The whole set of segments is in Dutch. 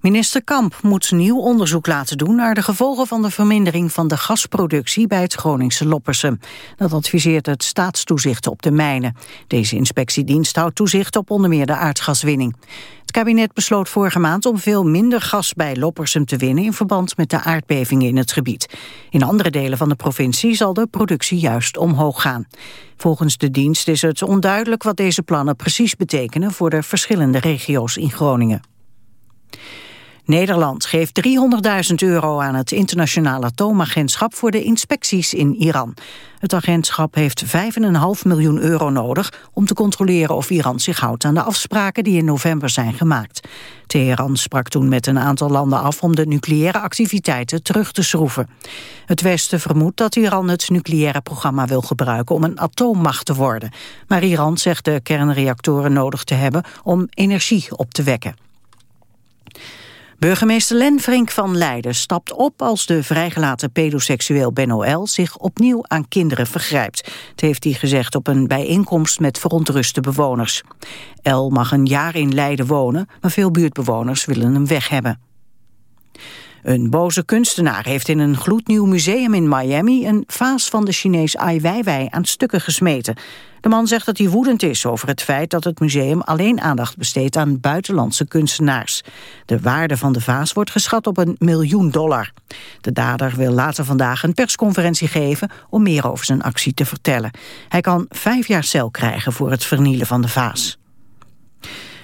Minister Kamp moet nieuw onderzoek laten doen naar de gevolgen van de vermindering van de gasproductie bij het Groningse Loppersum. Dat adviseert het staatstoezicht op de mijnen. Deze inspectiedienst houdt toezicht op onder meer de aardgaswinning. Het kabinet besloot vorige maand om veel minder gas bij Loppersum te winnen in verband met de aardbevingen in het gebied. In andere delen van de provincie zal de productie juist omhoog gaan. Volgens de dienst is het onduidelijk wat deze plannen precies betekenen voor de verschillende regio's in Groningen. Nederland geeft 300.000 euro aan het internationale atoomagentschap voor de inspecties in Iran. Het agentschap heeft 5,5 miljoen euro nodig om te controleren of Iran zich houdt aan de afspraken die in november zijn gemaakt. Teheran sprak toen met een aantal landen af om de nucleaire activiteiten terug te schroeven. Het Westen vermoedt dat Iran het nucleaire programma wil gebruiken om een atoommacht te worden. Maar Iran zegt de kernreactoren nodig te hebben om energie op te wekken. Burgemeester Len Frink van Leiden stapt op als de vrijgelaten pedoseksueel Ben L. zich opnieuw aan kinderen vergrijpt. Het heeft hij gezegd op een bijeenkomst met verontruste bewoners. L mag een jaar in Leiden wonen, maar veel buurtbewoners willen hem weg hebben. Een boze kunstenaar heeft in een gloednieuw museum in Miami... een vaas van de Chinees Ai Weiwei aan stukken gesmeten. De man zegt dat hij woedend is over het feit dat het museum alleen aandacht besteedt aan buitenlandse kunstenaars. De waarde van de vaas wordt geschat op een miljoen dollar. De dader wil later vandaag een persconferentie geven om meer over zijn actie te vertellen. Hij kan vijf jaar cel krijgen voor het vernielen van de vaas.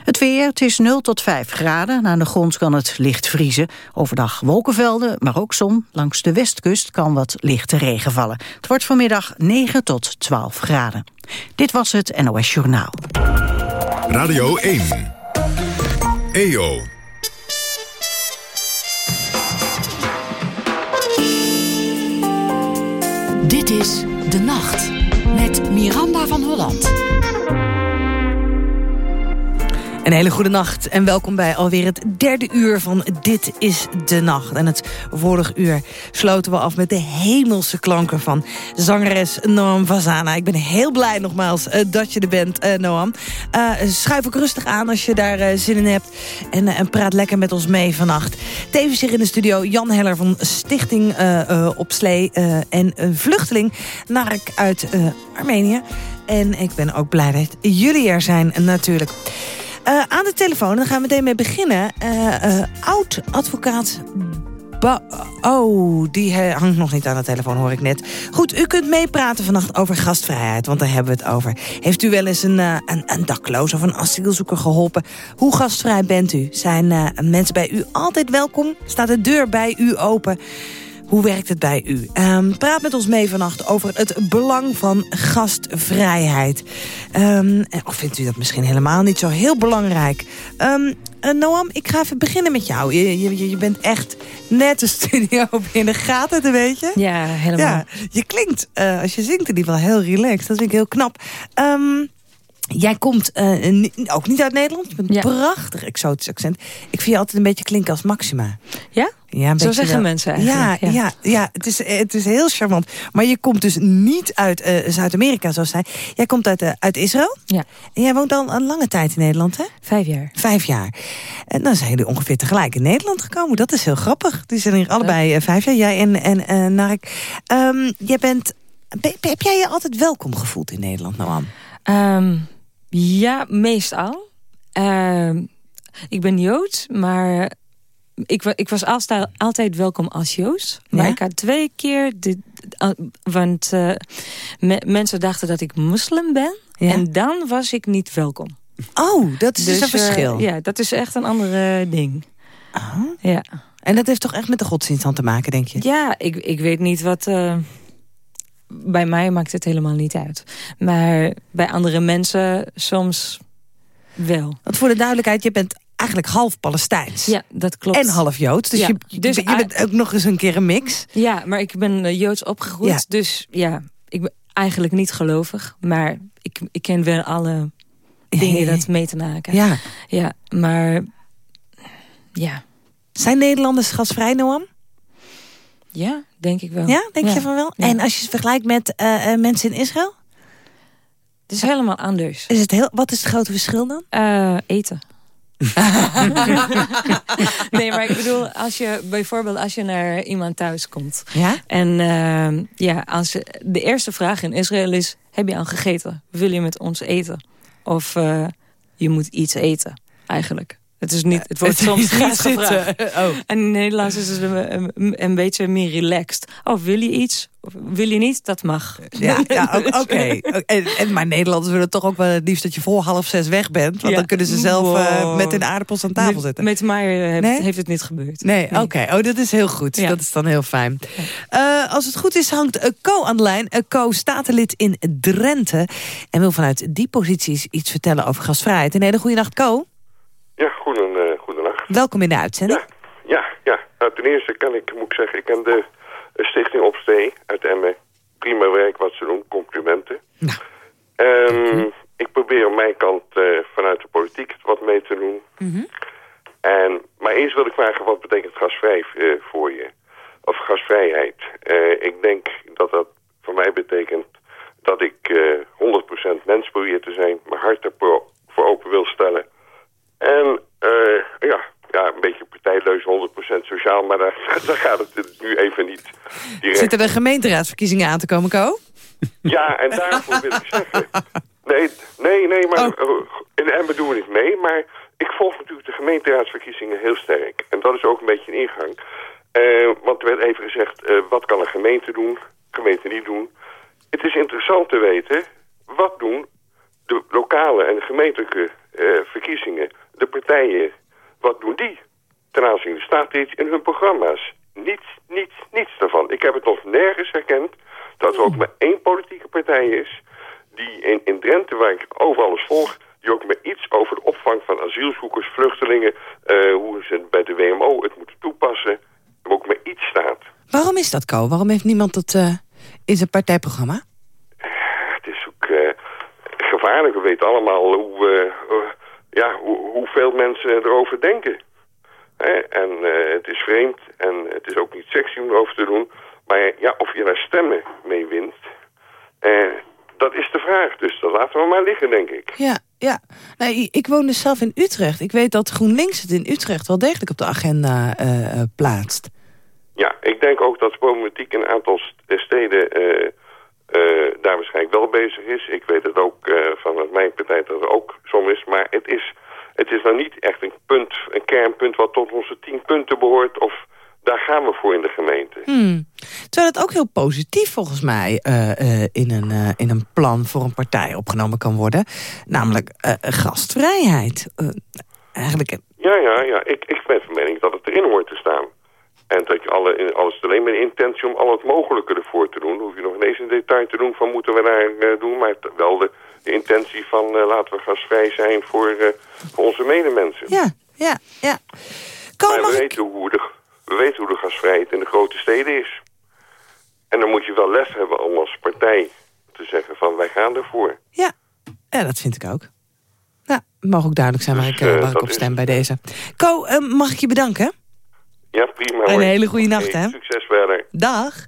Het weer, het is 0 tot 5 graden. Aan de grond kan het licht vriezen. Overdag wolkenvelden, maar ook zon. Langs de westkust kan wat lichte regen vallen. Het wordt vanmiddag 9 tot 12 graden. Dit was het NOS Journaal. Radio 1. EO. Dit is De Nacht met Miranda van Holland. Een hele goede nacht en welkom bij alweer het derde uur van Dit is de Nacht. En het vorige uur sloten we af met de hemelse klanken van zangeres Noam Vazana. Ik ben heel blij nogmaals uh, dat je er bent, uh, Noam. Uh, schuif ook rustig aan als je daar zin in hebt. En, en, praat lekker met ons mee vannacht. Tevens hier in de studio Jan Heller van Stichting Op Slee. en vluchteling Nark uit Armenië. En ik ben ook blij dat jullie er zijn natuurlijk. Uh, aan de telefoon, dan gaan we meteen mee beginnen. Uh, uh, Oud-advocaat... Oh, die hangt nog niet aan de telefoon, hoor ik net. Goed, u kunt meepraten vannacht over gastvrijheid, want daar hebben we het over. Heeft u wel eens een, een, een dakloos of een asielzoeker geholpen? Hoe gastvrij bent u? Zijn mensen bij u altijd welkom? Staat de deur bij u open? Hoe werkt het bij u? Um, praat met ons mee vannacht over het belang van gastvrijheid. Um, of vindt u dat misschien helemaal niet zo heel belangrijk? Um, Noam, ik ga even beginnen met jou. Je, je, je bent echt net de studio binnen. Gaat het een beetje? Ja, helemaal. Ja, je klinkt, uh, als je zingt in ieder geval heel relaxed. Dat vind ik heel knap. Um, Jij komt uh, ook niet uit Nederland. Met een ja. prachtig exotisch accent. Ik vind je altijd een beetje klinken als Maxima. Ja? ja Zo zeggen wel. mensen eigenlijk. Ja, ja. ja, ja, het, is, het is heel charmant. Maar je komt dus niet uit uh, Zuid-Amerika, zoals zij. Jij komt uit, uh, uit Israël. Ja. En jij woont al een lange tijd in Nederland, hè? Vijf jaar. Vijf jaar. En dan zijn jullie ongeveer tegelijk in Nederland gekomen. Dat is heel grappig. Die zijn hier allebei vijf jaar. Jij en, en Nark. Um, jij bent... Heb jij je altijd welkom gevoeld in Nederland, Noam? Um, ja, meestal. Uh, ik ben Joods, maar ik, ik was altijd, altijd welkom als Joods. Maar ja? ik had twee keer... De, want uh, me, mensen dachten dat ik moslim ben. Ja? En dan was ik niet welkom. Oh, dat is dus, dus een verschil. Uh, ja, dat is echt een ander ding. Oh. Ja. En dat heeft toch echt met de godsdienst aan te maken, denk je? Ja, ik, ik weet niet wat... Bij mij maakt het helemaal niet uit. Maar bij andere mensen soms wel. Want voor de duidelijkheid, je bent eigenlijk half Palestijns. Ja, dat klopt. En half Joods. Dus, je, dus je, bent ook nog eens een keer een mix. Ja, maar ik ben uh, Joods opgegroeid. Ja. Dus ja, ik ben eigenlijk niet gelovig. Maar ik, ik ken wel alle dingen dat mee te maken. Ja. Ja, maar ja. Zijn Nederlanders gasvrij, Noam? Ja, denk ik wel. Ja, denk je van wel? En als je het vergelijkt met uh, mensen in Israël? Het is helemaal anders. Is het heel, wat is het grote verschil dan? Uh, eten. nee, maar ik bedoel, als je bijvoorbeeld als je naar iemand thuis komt. Ja? En uh, ja, als de eerste vraag in Israël is, heb je al gegeten? Wil je met ons eten? Of je moet iets eten, eigenlijk. Het, is niet, het wordt het soms niet zitten. Oh. En in Nederlands is het een, een, een, beetje meer relaxed. Oh, wil je iets? Of wil je niet? Dat mag. Ja, ja oké. Okay. En, en, maar Nederlanders willen toch ook wel het liefst dat je voor half zes weg bent. Want ja. dan kunnen ze zelf wow. uh, met hun aardappels aan tafel zitten. Met mij heeft, nee? heeft het niet gebeurd. Nee, nee. oké. Okay. Oh, dat is heel goed. Ja. Dat is dan heel fijn. Uh, als het goed is hangt Co aan de lijn. Co statenlid in Drenthe. En wil vanuit die posities iets vertellen over gasvrijheid. Een hele goede nacht, Co. Ja, goeden, uh, goedenacht. Welkom in de uitzending. Ja, ja, ja. Nou, ten eerste kan ik, moet ik zeggen, ik ken de stichting Opstee uit Emmen. Prima werk wat ze doen, complimenten. Nou. Um, ik probeer aan mijn kant uh, vanuit de politiek wat mee te doen. Mm -hmm. en, maar eerst wil ik vragen, wat betekent gasvrij uh, voor je? Of gasvrijheid? ik denk dat dat voor mij betekent dat ik 100% mens probeer te zijn, mijn hart ervoor voor open wil stellen. En uh, ja, ja, een beetje partijleus, 100% sociaal, maar daar, daar gaat het nu even niet direct. Zitten er gemeenteraadsverkiezingen aan te komen, Co? Ja, en daarvoor wil ik zeggen... Nee, nee, nee, maar oh. in Emmen doen we niet mee, maar ik volg natuurlijk de gemeenteraadsverkiezingen heel sterk. En dat is ook een beetje een ingang. Uh, want er werd even gezegd, uh, wat kan een gemeente doen, gemeente niet doen. Het is interessant te weten, wat doen de lokale en de gemeentelijke uh, verkiezingen de partijen, wat doen die ten aanzien? Er staat iets in hun programma's. Niets, niets, niets daarvan. Ik heb het nog nergens herkend dat er ook maar één politieke partij is... die in, in Drenthe, waar ik over alles volg... die ook maar iets over de opvang van asielzoekers, vluchtelingen... Uh, hoe ze bij de WMO het moeten toepassen... ook maar iets staat. Waarom is dat, Ko? Waarom heeft niemand dat uh, in zijn partijprogramma? Uh, het is ook gevaarlijk. We weten allemaal hoe ja, hoe, hoeveel mensen erover denken. Hè? En uh, het is vreemd en het is ook niet sexy om erover te doen. Maar ja, of je daar stemmen mee wint, uh, dat is de vraag. Dus dat laten we maar liggen, denk ik. Ja, ja. Nou, ik woon dus zelf in Utrecht. Ik weet dat GroenLinks het in Utrecht wel degelijk op de agenda uh, plaatst. Ja, ik denk ook dat problematiek in een aantal steden daar waarschijnlijk wel bezig is. Ik weet het ook uh, vanuit mijn partij dat er ook soms is. Maar het is, het is nou niet echt een punt, een kernpunt wat tot onze tien punten behoort. Of daar gaan we voor in de gemeente. Hmm. Terwijl het ook heel positief volgens mij uh, in, een, in een plan voor een partij opgenomen kan worden. Namelijk gastvrijheid. eigenlijk... Ja, ja, ja. Ik, ik ben van mening dat het erin hoort te staan. En dat je alle, alles alleen met de intentie om al het mogelijke ervoor te doen. Dan hoef je nog ineens een detail te doen van moeten we daar uh, doen. Maar wel de, de intentie van uh, laten we gasvrij zijn voor, uh, voor onze medemensen. Ja, ja, ja. Kom, maar we, weten hoe de, we weten hoe de gasvrijheid in de grote steden is. En dan moet je wel lef hebben om als partij te zeggen van wij gaan ervoor. Ja, ja dat vind ik ook. Nou, mag ook duidelijk zijn waar Dus, ik, eh, waar ik op is- stem bij deze. Ko, eh, mag ik je bedanken? Ja, prima. Een hele goede nacht, hè? Succes verder. Dag.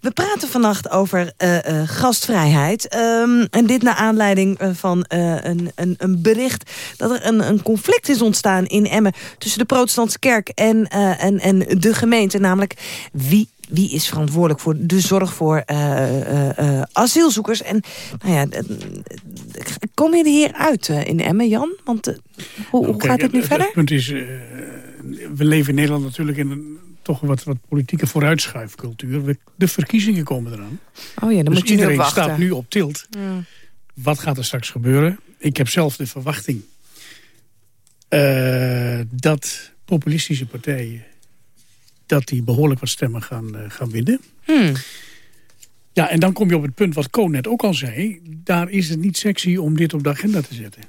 We praten vannacht over eh, eh, gastvrijheid. Ehm, en dit naar aanleiding eh, van eh, een, een, een bericht... dat er een, een conflict is ontstaan in Emmen... tussen de protestantse kerk en, eh, en, en de gemeente. Namelijk, wie, wie is verantwoordelijk voor de zorg voor eh, eh, eh, asielzoekers? En nou ja, kom je er hier uit in Emmen, Jan? Want hoe, hoe Nou, kijk, gaat het nu verder? Het punt is, eh, we leven in Nederland natuurlijk in een toch wat, wat politieke vooruitschuifcultuur. De verkiezingen komen eraan. Oh ja, dan dus moet je iedereen staat nu op tilt. Wat gaat er straks gebeuren? Ik heb zelf de verwachting eh, dat populistische partijen... dat die behoorlijk wat stemmen gaan, eh, gaan winnen. Hmm. Ja, en dan kom je op het punt wat Ko net ook al zei. Daar is het niet sexy om dit op de agenda te zetten.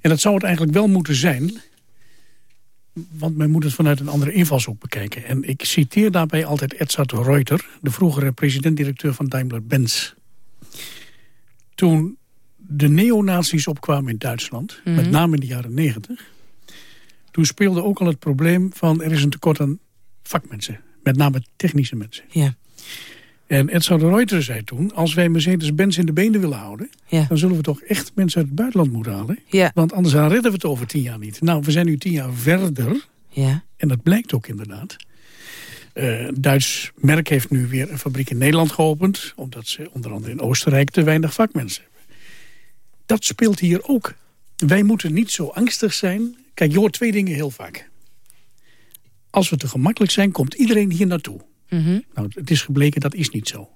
En dat zou het eigenlijk wel moeten zijn. Want men moet het vanuit een andere invalshoek bekijken. En ik citeer daarbij altijd Edzard Reuter... de vroegere president-directeur van Daimler-Benz. Toen de neonazies opkwamen in Duitsland... met name in de jaren negentig... toen speelde ook al het probleem van... er is een tekort aan vakmensen. Met name technische mensen. Ja. En Ed de Reuter zei toen... als wij Mercedes-Benz in de benen willen houden... dan zullen we toch echt mensen uit het buitenland moeten halen. Ja. Want anders redden we het over tien jaar niet. Nou, we zijn nu tien jaar verder. Ja. En dat blijkt ook inderdaad. Uh, Duits merk heeft nu weer een fabriek in Nederland geopend... omdat ze onder andere in Oostenrijk te weinig vakmensen hebben. Dat speelt hier ook. Wij moeten niet zo angstig zijn. Kijk, je hoort twee dingen heel vaak. Als we te gemakkelijk zijn, komt iedereen hier naartoe. Mhm. Nou, het is gebleken, dat is niet zo.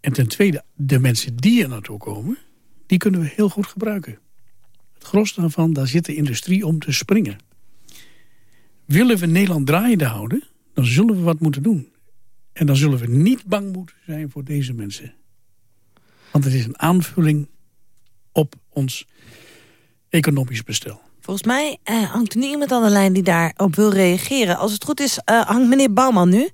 En ten tweede, de mensen die er naartoe komen... die kunnen we heel goed gebruiken. Het gros daarvan, daar zit de industrie om te springen. Willen we Nederland draaiende houden, dan zullen we wat moeten doen. En dan zullen we niet bang moeten zijn voor deze mensen. Want het is een aanvulling op ons economisch bestel. Volgens mij uh, hangt er nu iemand aan de lijn die daarop wil reageren. Als het goed is, uh, hangt meneer Bouwman nu.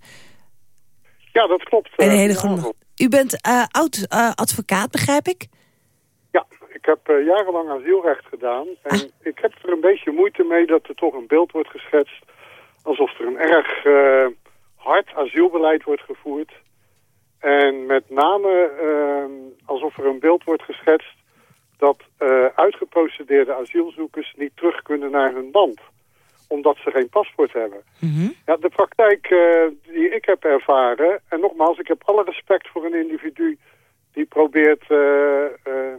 Ja, dat klopt. Een hele goede. U bent oud-advocaat, begrijp ik? Ja, ik heb jarenlang asielrecht gedaan. En ah. ik heb er een beetje moeite mee dat er toch een beeld wordt geschetst... alsof er een erg hard asielbeleid wordt gevoerd. En met name alsof er een beeld wordt geschetst dat uitgeprocedeerde asielzoekers niet terug kunnen naar hun land. Omdat ze geen paspoort hebben. Mhm. ja, de praktijk uh, die ik heb ervaren... en nogmaals, ik heb alle respect voor een individu... die probeert uh,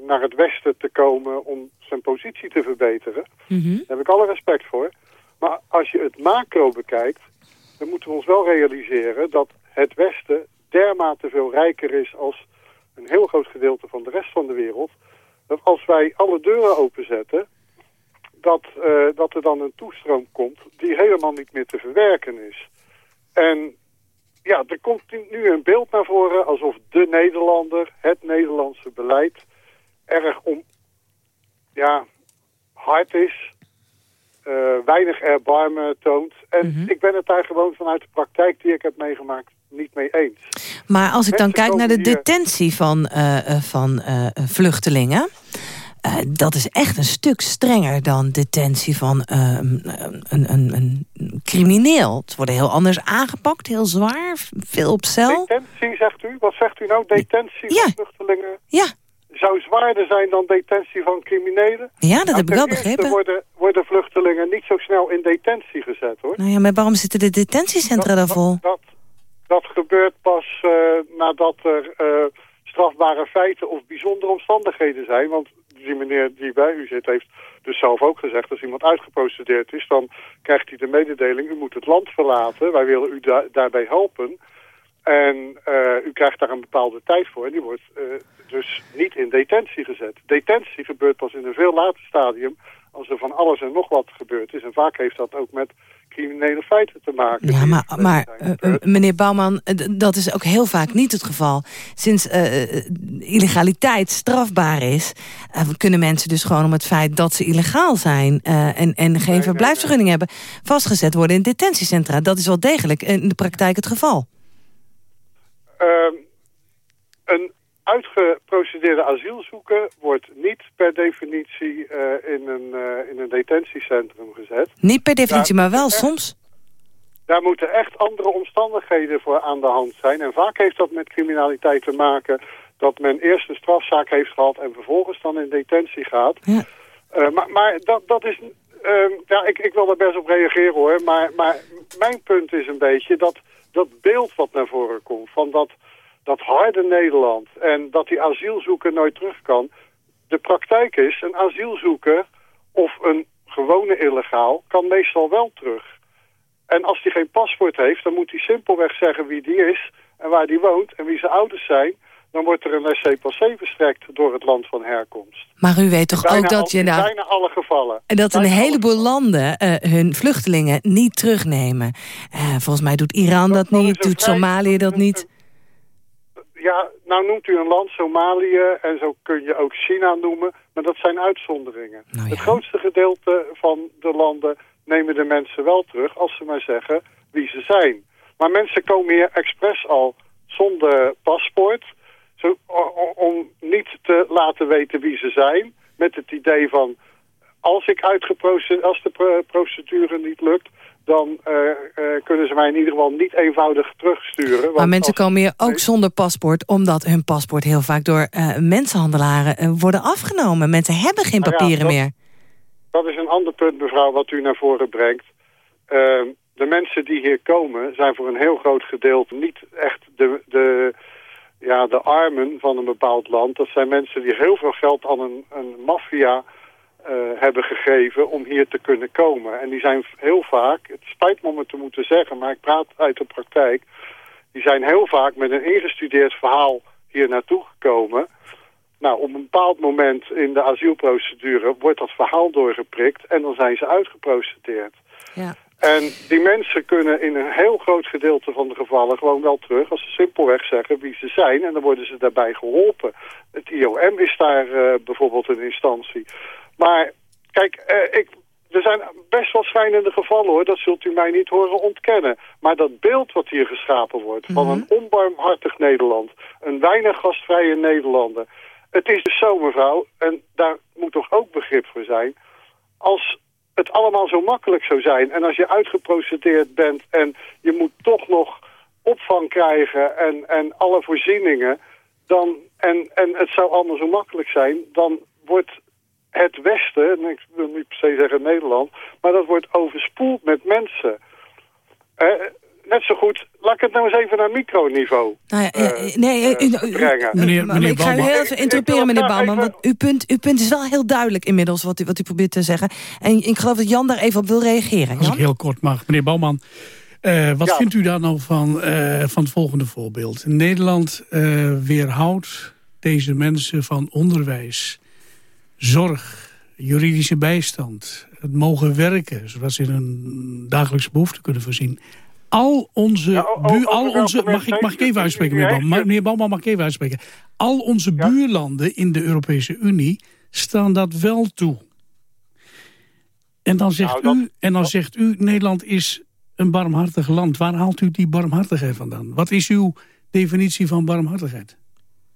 naar het westen te komen om zijn positie te verbeteren. Mhm. Daar heb ik alle respect voor. Maar als je het macro bekijkt... dan moeten we ons wel realiseren dat het westen dermate veel rijker is... als een heel groot gedeelte van de rest van de wereld dat als wij alle deuren openzetten, dat, uh, dat er dan een toestroom komt die helemaal niet meer te verwerken is. En ja, er komt nu een beeld naar voren alsof de Nederlander, het Nederlandse beleid, erg om, ja, hard is, uh, weinig erbarmen toont. En Mhm. ik ben het daar gewoon vanuit de praktijk die ik heb meegemaakt niet mee eens. Maar als ik dan Mensen kijk naar de detentie van, eh, eh, van eh, vluchtelingen... dat is echt een stuk strenger dan detentie van eh, een, een, een, crimineel. Ze worden heel anders aangepakt, heel zwaar, veel op cel. Detentie, zegt u? Wat zegt u nou? Detentie Ja. van vluchtelingen Ja, zou zwaarder zijn dan detentie van criminelen? ja dat Nou, heb ik wel begrepen. Worden, worden vluchtelingen niet zo snel in detentie gezet, hoor. Nou ja, maar waarom zitten de detentiecentra daar vol? Dat, dat gebeurt pas eh, nadat er eh, strafbare feiten of bijzondere omstandigheden zijn. Want die meneer die bij u zit heeft dus zelf ook gezegd... als iemand uitgeprocedeerd is, dan krijgt hij de mededeling... u moet het land verlaten, wij willen u da- daarbij helpen... En eh, u krijgt daar een bepaalde tijd voor. En die wordt dus niet in detentie gezet. Detentie gebeurt pas in een veel later stadium... als er van alles en nog wat gebeurd is. En vaak heeft dat ook met criminele feiten te maken. Ja, maar, maar eh, eh, meneer Bouwman, eh, dat is ook heel vaak niet het geval. Sinds illegaliteit strafbaar is... kunnen mensen dus gewoon om het feit dat ze illegaal zijn... en, en geen nee, verblijfsvergunning hebben... vastgezet worden in detentiecentra. Dat is wel degelijk in de praktijk het geval. Ehm, een uitgeprocedeerde asielzoeker wordt niet per definitie eh, in, een, eh, in een detentiecentrum gezet. Niet per definitie, maar wel echt. soms. Daar moeten echt andere omstandigheden voor aan de hand zijn. En vaak heeft dat met criminaliteit te maken dat men eerst een strafzaak heeft gehad en vervolgens dan in detentie gaat. Ja. Eh, maar maar dat, dat is... ehm, ja, ik, ik wil daar best op reageren hoor. Maar, maar mijn punt is een beetje dat dat beeld wat naar voren komt... van dat, dat harde Nederland en dat die asielzoeker nooit terug kan... De praktijk is, een asielzoeker of een gewone illegaal kan meestal wel terug. En als hij geen paspoort heeft, dan moet hij simpelweg zeggen wie die is... en waar die woont en wie zijn ouders zijn... dan wordt er een laissez-passer verstrekt door het land van herkomst. Maar u weet toch Bijna ook dat al- je in bijna alle gevallen. En dat een heleboel landen eh, hun vluchtelingen niet terugnemen. Eh, volgens mij doet Iran dat, niet, een doet Somalië dat niet. Ja, nou noemt u een land Somalië en zo kun je ook China noemen, maar dat zijn uitzonderingen. Nou ja. Het grootste gedeelte van de landen nemen de mensen wel terug als ze maar zeggen wie ze zijn. Maar mensen komen hier expres al zonder paspoort, zo, om niet te laten weten wie ze zijn, met het idee van als, ik als de procedure niet lukt, dan uh, uh, kunnen ze mij in ieder geval niet eenvoudig terugsturen. Want maar mensen komen hier ook zonder paspoort... omdat hun paspoort heel vaak door uh, mensenhandelaren worden afgenomen. Mensen hebben geen Nou papieren dat, meer. Dat is een ander punt, mevrouw, wat u naar voren brengt. Ehm, de mensen die hier komen zijn voor een heel groot gedeelte niet echt de, de, ja, de armen van een bepaald land. Dat zijn mensen die heel veel geld aan een, een maffia hebben gegeven om hier te kunnen komen. En die zijn heel vaak, het spijt me om het te moeten zeggen, maar ik praat uit de praktijk. Die zijn heel vaak met een ingestudeerd verhaal hier naartoe gekomen. Nou, op een bepaald moment in de asielprocedure wordt dat verhaal doorgeprikt en dan zijn ze uitgeprocedeerd. Ja. En die mensen kunnen in een heel groot gedeelte van de gevallen gewoon wel terug... als ze simpelweg zeggen wie ze zijn en dan worden ze daarbij geholpen. Het IOM is daar uh, bijvoorbeeld een instantie. Maar kijk, uh, ik, er zijn best wel schrijnende gevallen hoor, dat zult u mij niet horen ontkennen. Maar dat beeld wat hier geschapen wordt mm -hmm. van een onbarmhartig Nederland, een weinig gastvrije Nederlander... Het is dus zo mevrouw, en daar moet toch ook begrip voor zijn... als het allemaal zo makkelijk zou zijn. En als je uitgeprocedeerd bent en je moet toch nog opvang krijgen en, en alle voorzieningen... Dan, en, en het zou allemaal zo makkelijk zijn, dan wordt het Westen, en ik wil niet per se zeggen Nederland... maar dat wordt overspoeld met mensen... Eh, net zo goed, laat ik het nou eens even naar microniveau nou ja, uh, nee, uh, brengen. Meneer, meneer ik ga u heel even interrumperen, meneer Bouwman. Want uw punt, uw punt is wel heel duidelijk inmiddels wat u, wat u probeert te zeggen. En ik geloof dat Jan daar even op wil reageren. Als Jan? ik heel kort mag. Meneer Bouwman, uh, wat Ja. vindt u daar nou van, uh, van het volgende voorbeeld? Nederland uh, weerhoudt deze mensen van onderwijs, zorg, juridische bijstand... het mogen werken, zodat ze in hun dagelijkse behoeften kunnen voorzien al onze... Ja, al onze mag, ik, mag ik even uitspreken, meneer Bouwman? u- Meneer Bouwman, mag ik even uitspreken? Al onze Ja. buurlanden in de Europese Unie staan dat wel toe. En dan zegt, Nou, dat- u, en dan zegt u, Nederland is een barmhartig land. Waar haalt u die barmhartigheid vandaan? Wat is uw definitie van barmhartigheid?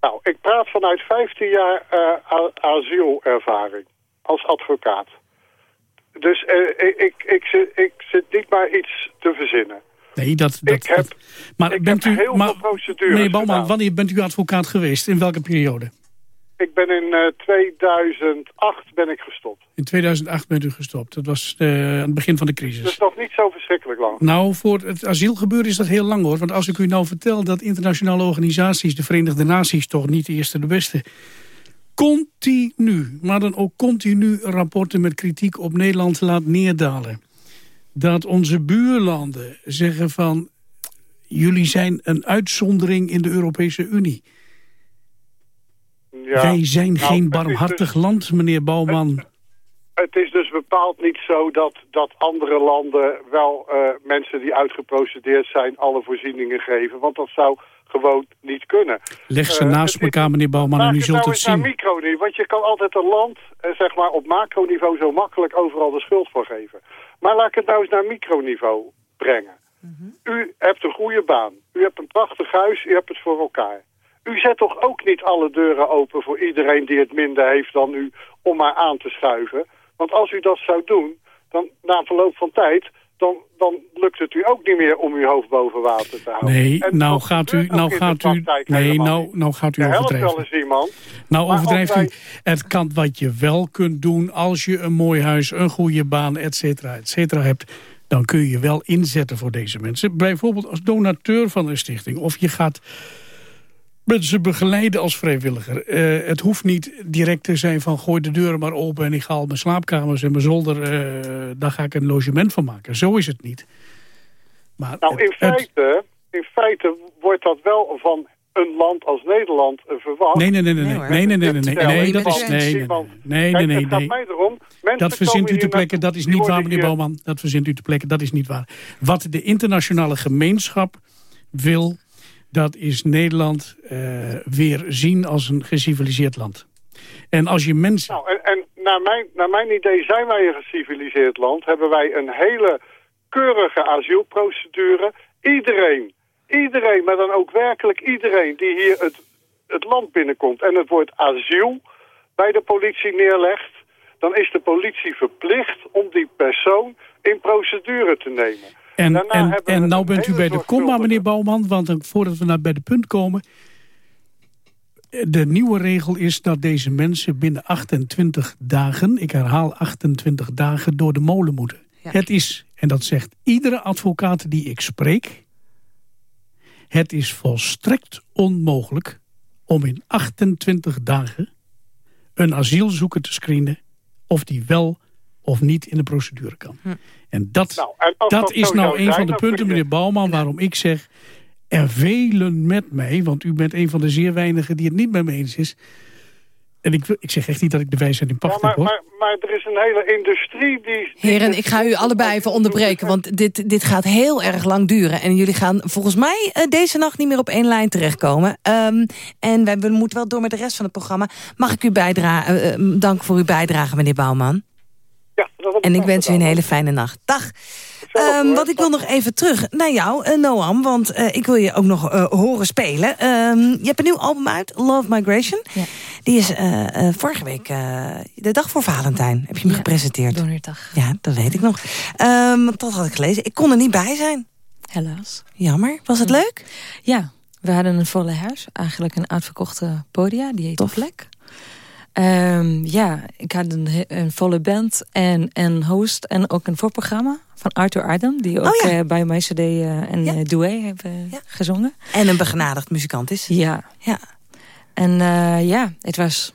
Nou, ik praat vanuit 15 jaar uh, a- asielervaring als advocaat. Dus uh, ik, ik, ik, zit, ik zit niet maar iets te verzinnen. Nee, dat... dat Ik heb- dat- maar ik bent heb u, heel maar, veel procedures gedaan. wanneer bent u advocaat geweest? In welke periode? Ik ben in uh, 2008 ben ik gestopt. In 2008 bent u gestopt. Dat was uh, aan het begin van de crisis. nog niet zo verschrikkelijk lang. Nou, voor het asielgebeuren is dat heel lang hoor. Want als ik u nou vertel dat internationale organisaties... de Verenigde Naties toch niet de eerste de beste... continu, maar dan ook continu rapporten met kritiek op Nederland laat neerdalen. Dat onze buurlanden zeggen van... jullie zijn een uitzondering in de Europese Unie. Ja. Wij zijn Nou, geen is barmhartig dus- land, meneer Bouwman. Het is dus bepaald niet zo dat, dat andere landen wel uh, mensen die uitgeprocedeerd zijn alle voorzieningen geven. Want dat zou gewoon niet kunnen. Leg ze Eh, naast elkaar, meneer Bouwman, en u het zult nou het eens naar zien. microniveau. Want je kan altijd een land eh, zeg maar, op macroniveau zo makkelijk overal de schuld voor geven. Maar laat ik het nou eens naar microniveau brengen. U hebt een goede baan. U hebt een prachtig huis. U hebt het voor elkaar. U zet toch ook niet alle deuren open voor iedereen die het minder heeft dan u om maar aan te schuiven. Want als u dat zou doen, dan na verloop van tijd, dan, dan lukt het u ook niet meer om uw hoofd boven water te houden. Nee, En nou dat gaat u, nou gaat u, nee, nou, nou gaat u Er helpt wel overdrijven. eens iemand. Nou overdrijft u. Het kan wat je wel kunt doen als je een mooi huis, een goede baan, et cetera, et cetera hebt. Dan kun je wel inzetten voor deze mensen. Bijvoorbeeld als donateur van een stichting. Of je gaat mensen begeleiden als vrijwilliger. Eh, het hoeft niet direct te zijn van gooi de deuren maar open... en ik ga al mijn slaapkamers en mijn zolder, eh, daar ga ik een logement van maken. Zo is het niet. Maar Nou, in het- feite, in feite wordt dat wel van een land als Nederland eh, verwacht. Nee, nee, nee, nee, nee, nee, nee, nee, nee, nee, nee, dat is, nee, nee, nee, nee, het gaat nee. mij erom. mensen Dat verzint u te plekken, dat is niet waar, meneer Bouwman. Dat verzint u te plekken, dat is niet waar. Wat de internationale gemeenschap wil, dat is Nederland eh, weer zien als een geciviliseerd land. En als je mensen... Nou, en, en naar, mijn, naar mijn idee zijn wij een geciviliseerd land. Hebben wij een hele keurige asielprocedure. Iedereen, iedereen, maar dan ook werkelijk iedereen die hier het, het land binnenkomt... en het woord asiel bij de politie neerlegt... dan is de politie verplicht om die persoon in procedure te nemen. En, Daarna en, en nou bent u bij de komma, meneer Bouwman. Want dan, voordat we naar bij de punt komen... De nieuwe regel is dat deze mensen binnen 28 dagen... ik herhaal 28 dagen, door de molen moeten. Ja. Het is, en dat zegt iedere advocaat die ik spreek... het is volstrekt onmogelijk om in 28 dagen... een asielzoeker te screenen of die wel of niet in de procedure kan. En dat, Nou, en als dat dat is nou een van de punten, meneer Bouwman... waarom ik zeg, er velen met mij... want u bent een van de zeer weinigen die het niet met me eens is... En ik, wil- ik zeg echt niet dat ik de wijsheid in Ja, pacht maar, heb, hoor. maar, maar er is een hele industrie die... Heren, ik ga u allebei even onderbreken, want dit, dit gaat heel erg lang duren. En jullie gaan volgens mij eh, deze nacht niet meer op één lijn terechtkomen. Ehm, en wij we moeten wel door met de rest van het programma. Mag ik u bijdragen? dank voor uw bijdrage, meneer Bouwman. En ik wens u een hele fijne nacht. Dag. Hetzelfde, Ehm, want ik wil nog even terug naar jou, eh, Noam. Want eh, ik wil je ook nog eh, horen spelen. Ehm, je hebt een nieuw album uit, Love Migration. Ja. Die is vorige week, eh, de dag voor Valentijn, heb je me Ja, gepresenteerd. Donderdag, Ja, dat weet ik nog. Ehm, dat had ik gelezen. Ik kon er niet bij zijn. helaas. Jammer. Was het leuk? Ja, we hadden een volle huis. Eigenlijk een uitverkochte podia. Die heet Tof. Plek. Ehm, ja, ik had een, volle band en een host en ook een voorprogramma van Arthur Ardem. Die ook Oh ja. eh, bij mij CD eh, en Ja. eh, Douai hebben Ja. gezongen. En een begenadigd muzikant is. Ja. Ja. En eh, ja, het was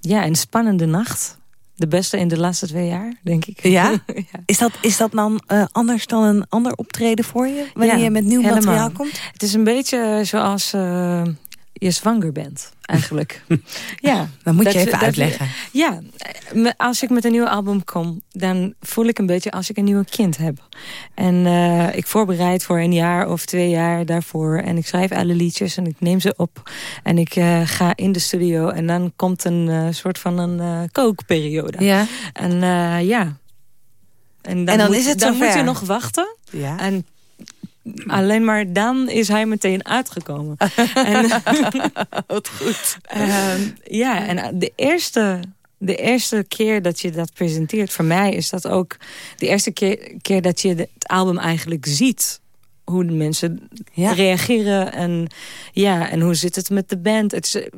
ja, een spannende nacht. De beste in de laatste twee jaar, denk ik. Ja? Is dat, is dat dan anders dan een ander optreden voor je? Wanneer je met nieuw helemaal. materiaal komt? Het is een beetje zoals je zwanger bent, eigenlijk. ja. Dan moet je even dat- uitleggen. Ja, als ik met een nieuw album kom, dan voel ik een beetje als ik een nieuw kind heb. En eh, ik voorbereid voor een jaar of twee jaar daarvoor. En ik schrijf alle liedjes en ik neem ze op. En ik eh, ga in de studio en dan komt een eh, soort van een kookperiode. Ja. En ja. En dan, En dan moet, is het dan moet je nog wachten. ja. En alleen maar dan is hij meteen uitgekomen. en, Wat goed. Ehm, ja, en de eerste, de eerste keer dat je dat presenteert... voor mij is dat ook de eerste keer, keer dat je het album eigenlijk ziet hoe de mensen Ja. reageren en, ja, en hoe zit het met de band. Het is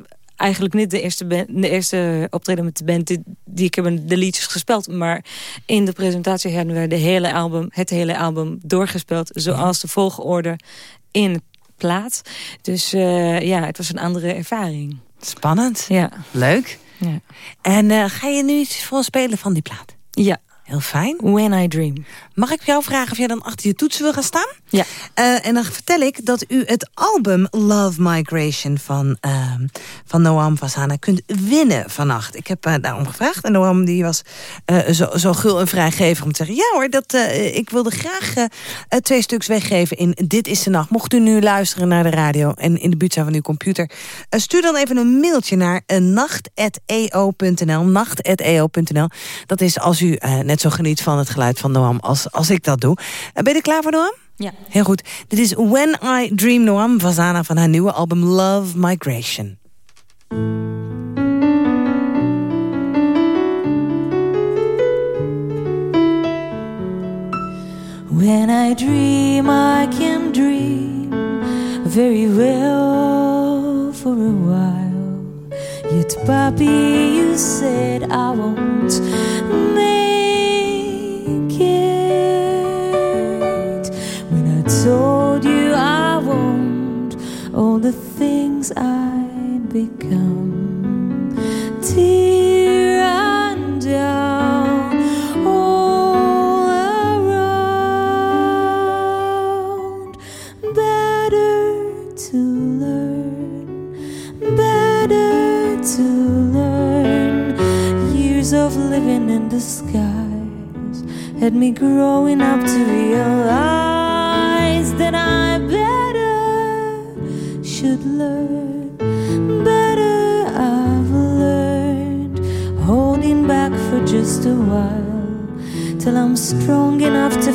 eigenlijk niet de eerste, band, de eerste optreden met de band die, die ik heb de liedjes gespeeld. Maar in de presentatie hebben we de hele album, het hele album doorgespeeld. Zoals de volgorde in het plaat. Dus eh, ja, het was een andere ervaring. Spannend. Ja, Leuk. ja. En eh, ga je nu iets voor spelen van die plaat? ja. Heel fijn. When I Dream. Mag ik jou vragen of jij dan achter je toetsen wil gaan staan? Ja. Eh, en dan vertel ik dat u het album Love Migration van, ehm, van Noam Fasana kunt winnen vannacht. Ik heb eh, daarom gevraagd. En Noam die was eh, zo, zo gul en vrijgevig om te zeggen... ja hoor, dat, ik wilde graag twee stuks weggeven in Dit is de Nacht. Mocht u nu luisteren naar de radio en in de buurt zijn van uw computer... stuur dan even een mailtje naar nacht.eo.nl. Nacht.eo.nl. Dat is als u net zo geniet van het geluid van Noam als, als ik dat doe. Eh, ben je er klaar voor, Noam? Ja. Heel goed. Dit is When I Dream Noam Vazana van haar nieuwe album Love Migration. When I dream, I can dream very well for a while. Yet, Papi, you said I won't make all the things I'd become. Tear and down all around. Better to learn, better to learn. Years of living in disguise had me growing up to realize that I should learn. Better I've learned holding back for just a while till I'm strong enough to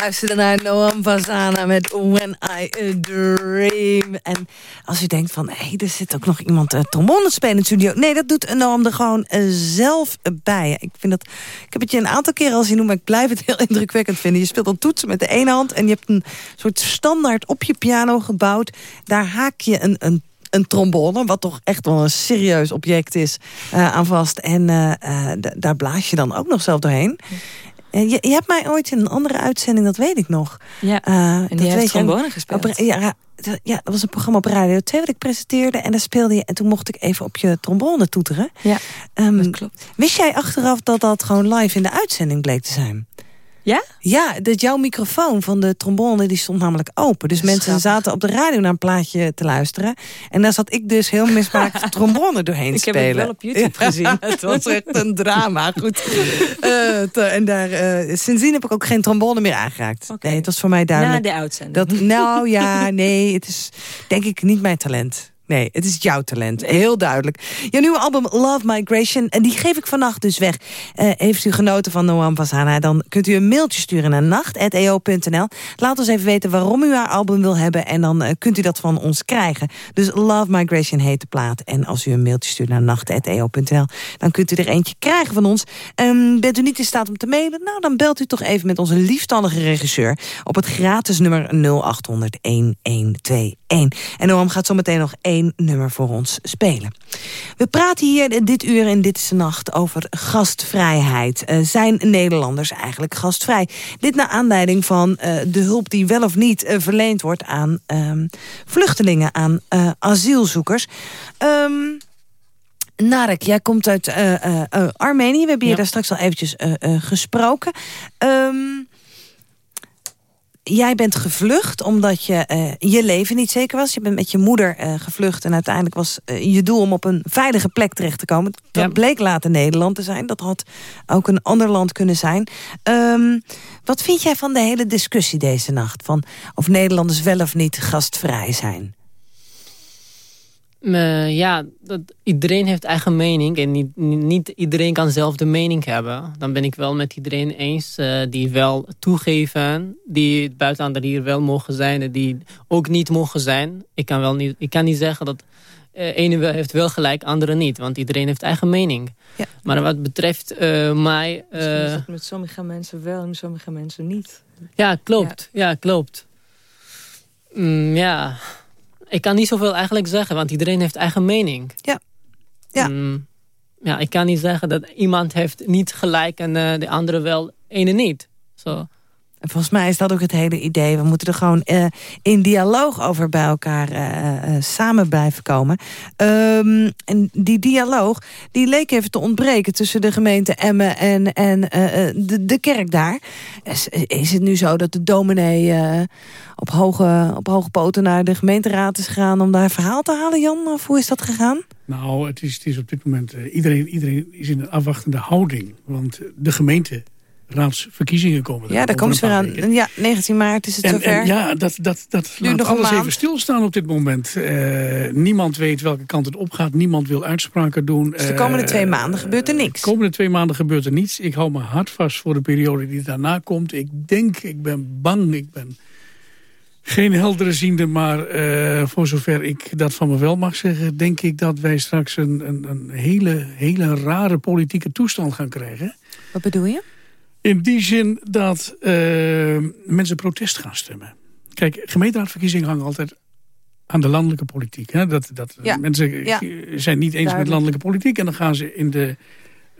luisterde naar Noam Vazana met When I Dream. En als u denkt van, hé, er zit ook nog iemand uh, trombone spelen in de studio. Nee, dat doet Noam er gewoon eh, zelf bij. Ik, vind dat, ik heb het je een aantal keren al zien doen, maar ik blijf het heel indrukwekkend vinden. Je speelt dan toetsen met de ene hand en je hebt een soort standaard op je piano gebouwd. Daar haak je een, een een trombone, wat toch echt wel een serieus object is, eh, aan vast. En daar blaas je dan ook nog zelf doorheen. En je, je hebt mij ooit in een andere uitzending, dat weet ik nog. Ja, Eh, en dat die heeft trombone gespeeld. Op ja, ja, dat was een programma op Radio 2 wat ik presenteerde. En daar speelde je. En toen mocht ik even op je trombone toeteren. Ja, Ehm, dat klopt. Wist jij achteraf dat dat gewoon live in de uitzending bleek te zijn? Ja? Ja, dat jouw microfoon van de trombone die stond namelijk open. Dus mensen grappig. zaten op de radio naar een plaatje te luisteren. En daar zat ik dus heel mismaakt trombone doorheen Ik heb spelen. het wel op YouTube Ja, gezien. Het was echt een drama. Goed. Eh, en daar, eh, sindsdien heb ik ook geen trombone meer aangeraakt. Oké. Nee, het was voor mij Na duidelijk. de uitzending. Dat, nou ja, nee, het is denk ik niet mijn talent. Nee, het is jouw talent. Heel duidelijk. Je nieuwe album Love Migration. En die geef ik vannacht dus weg. Eh, heeft u genoten van Noam Vazana? Dan kunt u een mailtje sturen naar nacht.eo.nl. Laat ons even weten waarom u haar album wil hebben. En dan eh, kunt u dat van ons krijgen. Dus Love Migration heet de plaat. En als u een mailtje stuurt naar nacht.eo.nl... dan kunt u er eentje krijgen van ons. Ehm, bent u niet in staat om te mailen? Nou, dan belt u toch even met onze liefstandige regisseur... op het gratis nummer 0800 1121. En Noam gaat zo meteen nog één nummer voor ons spelen. We praten hier dit uur in Dit is de Nacht over gastvrijheid. Eh, zijn Nederlanders eigenlijk gastvrij? Dit naar aanleiding van eh, de hulp die wel of niet eh, verleend wordt... aan ehm, vluchtelingen, aan asielzoekers... Ehm Narek, jij komt uit Armenië. We hebben je Ja. daar straks al eventjes gesproken. Ehm, jij bent gevlucht omdat je eh, je leven niet zeker was. Je bent met je moeder eh, gevlucht en uiteindelijk was eh, je doel om op een veilige plek terecht te komen. Dat Ja. bleek later Nederland te zijn. Dat had ook een ander land kunnen zijn. Ehm, wat vind jij van de hele discussie deze nacht? Van of Nederlanders wel of niet gastvrij zijn? Uh, ja, dat, iedereen heeft eigen mening en niet, niet iedereen kan zelf de mening hebben. Dan ben ik wel met iedereen eens uh, die wel toegeven, die buitenlander hier wel mogen zijn en die ook niet mogen zijn. Ik kan, wel niet, ik kan niet zeggen dat uh, ene heeft wel gelijk, andere niet, want iedereen heeft eigen mening. Ja. Maar wat betreft mij... Is het met sommige mensen wel en sommige mensen niet. Ja, klopt. Ja, ja klopt. Mm, ja... Ik kan niet zoveel eigenlijk zeggen, want iedereen heeft eigen mening. Ja. Ja. Mm, ja, ik kan niet zeggen dat iemand heeft niet gelijk en uh, de andere wel, ene niet. Zo. En volgens mij is dat ook het hele idee. We moeten er gewoon uh, in dialoog over bij elkaar uh, samen blijven komen. Um, en die dialoog die leek even te ontbreken tussen de gemeente Emmen en, en de, de kerk daar. Is, is, het nu zo dat de dominee op, hoge, op hoge poten naar de gemeenteraad is gegaan... om daar verhaal te halen, Jan? Of hoe is dat gegaan? Nou, het is, het is op dit moment... iedereen, iedereen is in een afwachtende houding. Want de gemeente raadsverkiezingen komen. Ja, daar komt ze weer aan. Ja, 19 maart is het zover. En ja, dat, dat, dat laat nog alles even stilstaan op dit moment. Uh, niemand weet welke kant het opgaat. Niemand wil uitspraken doen. Dus de komende uh, twee maanden gebeurt er niks? De komende twee maanden gebeurt er niets. Ik hou me hard vast voor de periode die daarna komt. Ik denk, ik ben bang, ik ben geen heldere ziende, maar uh, voor zover ik dat van me wel mag zeggen... denk ik dat wij straks een, een, een hele, hele rare politieke toestand gaan krijgen. Wat bedoel je? In die zin dat uh, mensen protest gaan stemmen. Kijk, gemeenteraadverkiezingen hangen altijd aan de landelijke politiek. Hè? Dat, dat ja. Mensen ja. zijn niet eens Duidelijk. met landelijke politiek... en dan gaan ze in de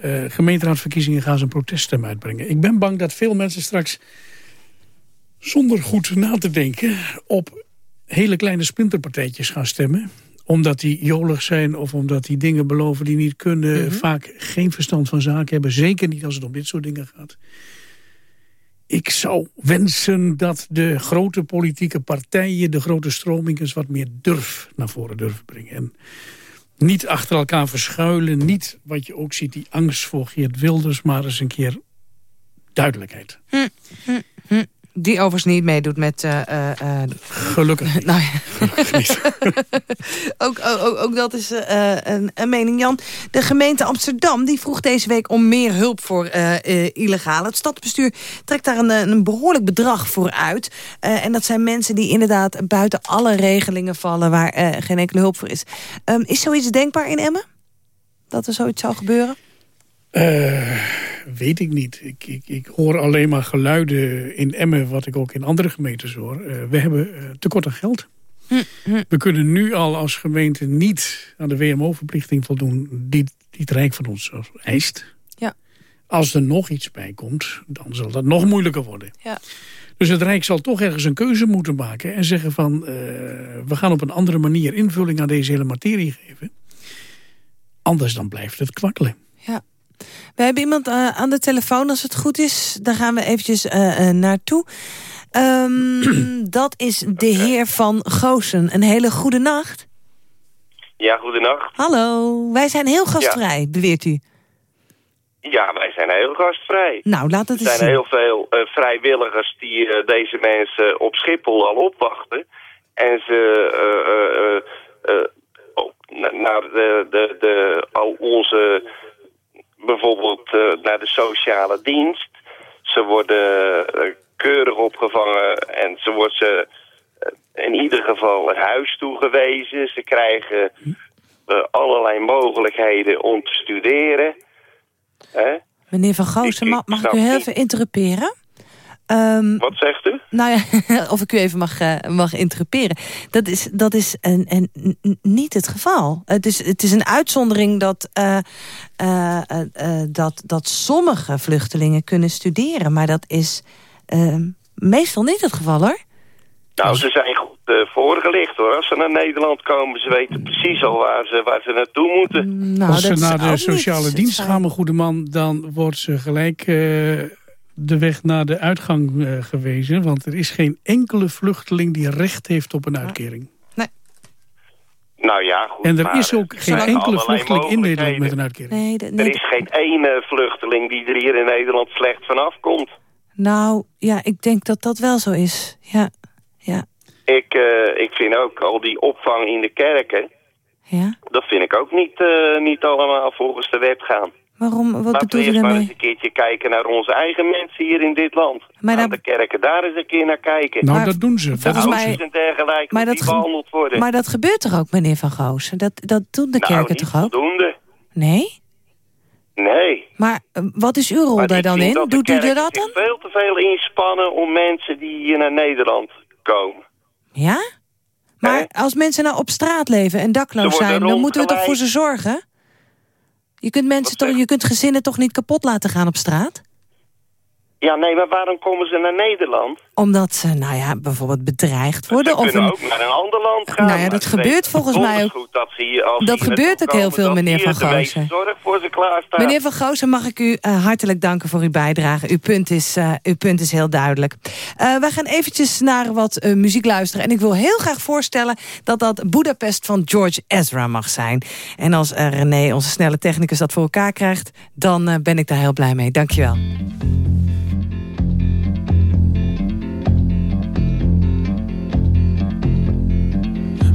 uh, gemeenteraadverkiezingen gaan ze een proteststem uitbrengen. Ik ben bang dat veel mensen straks zonder goed na te denken... op hele kleine splinterpartijtjes gaan stemmen omdat die jolig zijn of omdat die dingen beloven die niet kunnen... Mhm. vaak geen verstand van zaken hebben. Zeker niet als het om dit soort dingen gaat. Ik zou wensen dat de grote politieke partijen... de grote stromingen eens wat meer durf naar voren durven brengen. En niet achter elkaar verschuilen. Niet, wat je ook ziet, die angst voor Geert Wilders... maar eens een keer duidelijkheid. Hm, hm, hm. Die overigens niet meedoet met... Uh, uh, Gelukkig. Nou ja. Gelukkig niet. ook, ook, ook dat is uh, een, een, mening, Jan. De gemeente Amsterdam die vroeg deze week om meer hulp voor illegale. Het stadsbestuur trekt daar een, een behoorlijk bedrag voor uit. en dat zijn mensen die inderdaad buiten alle regelingen vallen... waar geen enkele hulp voor is. Um, is zoiets denkbaar in Emmen? Dat er zoiets zou gebeuren? Uh, weet ik niet. Ik, ik, ik, hoor alleen maar geluiden in Emmen, wat ik ook in andere gemeentes hoor. Uh, we hebben uh, tekort aan geld. Hm, hm. We kunnen nu al als gemeente niet aan de WMO-verplichting voldoen... die, die het Rijk van ons eist. Ja. Als er nog iets bij komt, dan zal dat nog moeilijker worden. Ja. Dus het Rijk zal toch ergens een keuze moeten maken... en zeggen van, we gaan op een andere manier invulling aan deze hele materie geven. Anders dan blijft het kwakkelen. Ja. We hebben iemand uh, aan de telefoon, als het goed is. Daar gaan we eventjes uh, uh, naartoe. Um, dat is de heer Van Goosen. Een hele goede nacht. Ja, goedenacht. Hallo, wij zijn heel gastvrij, ja. beweert u. Ja, wij zijn heel gastvrij. Nou, laat het er zijn zien. heel veel vrijwilligers die deze mensen op Schiphol al opwachten. En ze naar de, de, de, al onze bijvoorbeeld uh, naar de sociale dienst. Ze worden uh, keurig opgevangen en ze wordt ze uh, in ieder geval het huis toegewezen. Ze krijgen allerlei mogelijkheden om te studeren. Hè? Meneer Van Goosen, mag, mag ik u heel even interruperen? Um, Wat zegt u? Nou ja, of ik u even mag, uh, mag interruperen. Dat is, dat is een, een, niet het geval. Het is, het is een uitzondering dat, uh, uh, dat, dat sommige vluchtelingen kunnen studeren. Maar dat is ehm, meestal niet het geval, hoor. Nou, ze zijn goed voorgelicht, hoor. Als ze naar Nederland komen, ze weten precies al waar ze, waar ze naartoe moeten. Nou, Als ze naar de sociale dienst gaan, mijn goede man... dan wordt ze gelijk de weg naar de uitgang uh, gewezen. Want er is geen enkele vluchteling die recht heeft op een uitkering. Nee. Nou ja, goed. En er is ook geen enkele vluchteling in Nederland met een uitkering. Nee, de, nee, er is geen ene vluchteling die er hier in Nederland slecht vanaf komt. Nou, ja, ik denk dat dat wel zo is. Ja, ja. Ik, uh, ik vind ook al die opvang in de kerken... Ja? Dat vind ik ook niet, eh, niet allemaal volgens de wet gaan. Waarom? Wat Laten we bedoel je eerst maar eens een keertje kijken naar onze eigen mensen hier in dit land. Maar Aan dan- de kerken daar eens een keer naar kijken. Nou, Maar dat doen ze. de volgens mij- en dergelijke, maar dat die behandeld worden. Maar dat gebeurt toch ook, meneer Van Goosen? Dat, dat doen de nou, kerken toch ook? voldoende. Nee? Nee. Maar eh, wat is uw rol Maar daar dan in? Doet u er dat dan? veel te veel inspannen om mensen die hier naar Nederland komen. Ja? Maar als mensen nou op straat leven en dakloos zijn... dan moeten we toch voor ze zorgen? Je kunt, mensen toch, je kunt gezinnen toch niet kapot laten gaan op straat? Ja, nee, maar waarom komen ze naar Nederland? Omdat ze, nou ja, bijvoorbeeld bedreigd worden. Ze Of kunnen een, ook naar een ander land gaan. Nou ja, dat gebeurt volgens mij ook- Goed dat ze hier, als Dat gebeurt ook heel veel, meneer Van Goosen. zorg voor ze klaarstaat. Meneer Van Goosen, mag ik u eh, hartelijk danken voor uw bijdrage. Uw punt is, eh, uw punt is heel duidelijk. Eh wij gaan eventjes naar wat muziek luisteren. En ik wil heel graag voorstellen dat dat Budapest van George Ezra mag zijn. En als René, onze snelle technicus, dat voor elkaar krijgt... dan ben ik daar heel blij mee. Dankjewel.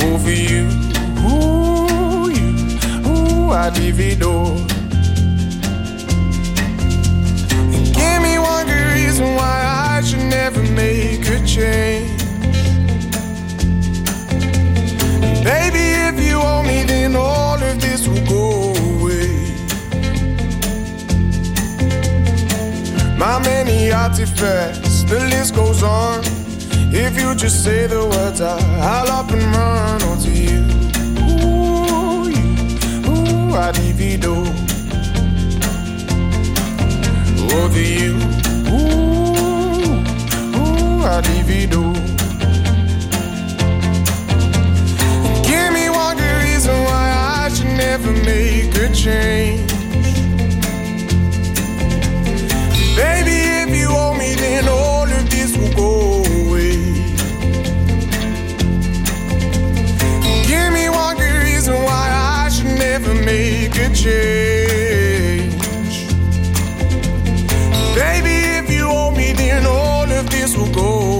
For you, ooh, you, ooh, it all. And give me one good reason why I should never make a change. Baby, if you owe me, then all of this will go away. My many artifacts, the list goes on. If you just say the words, I, I'll up and run onto you. Ooh, you, ooh, I divido. Over you, ooh, ooh, I divido. Give me one good reason why I should never make a change. Baby, if you owe me, then all of this will go reason why I should never make a change. Baby, if you owe me, then all of this will go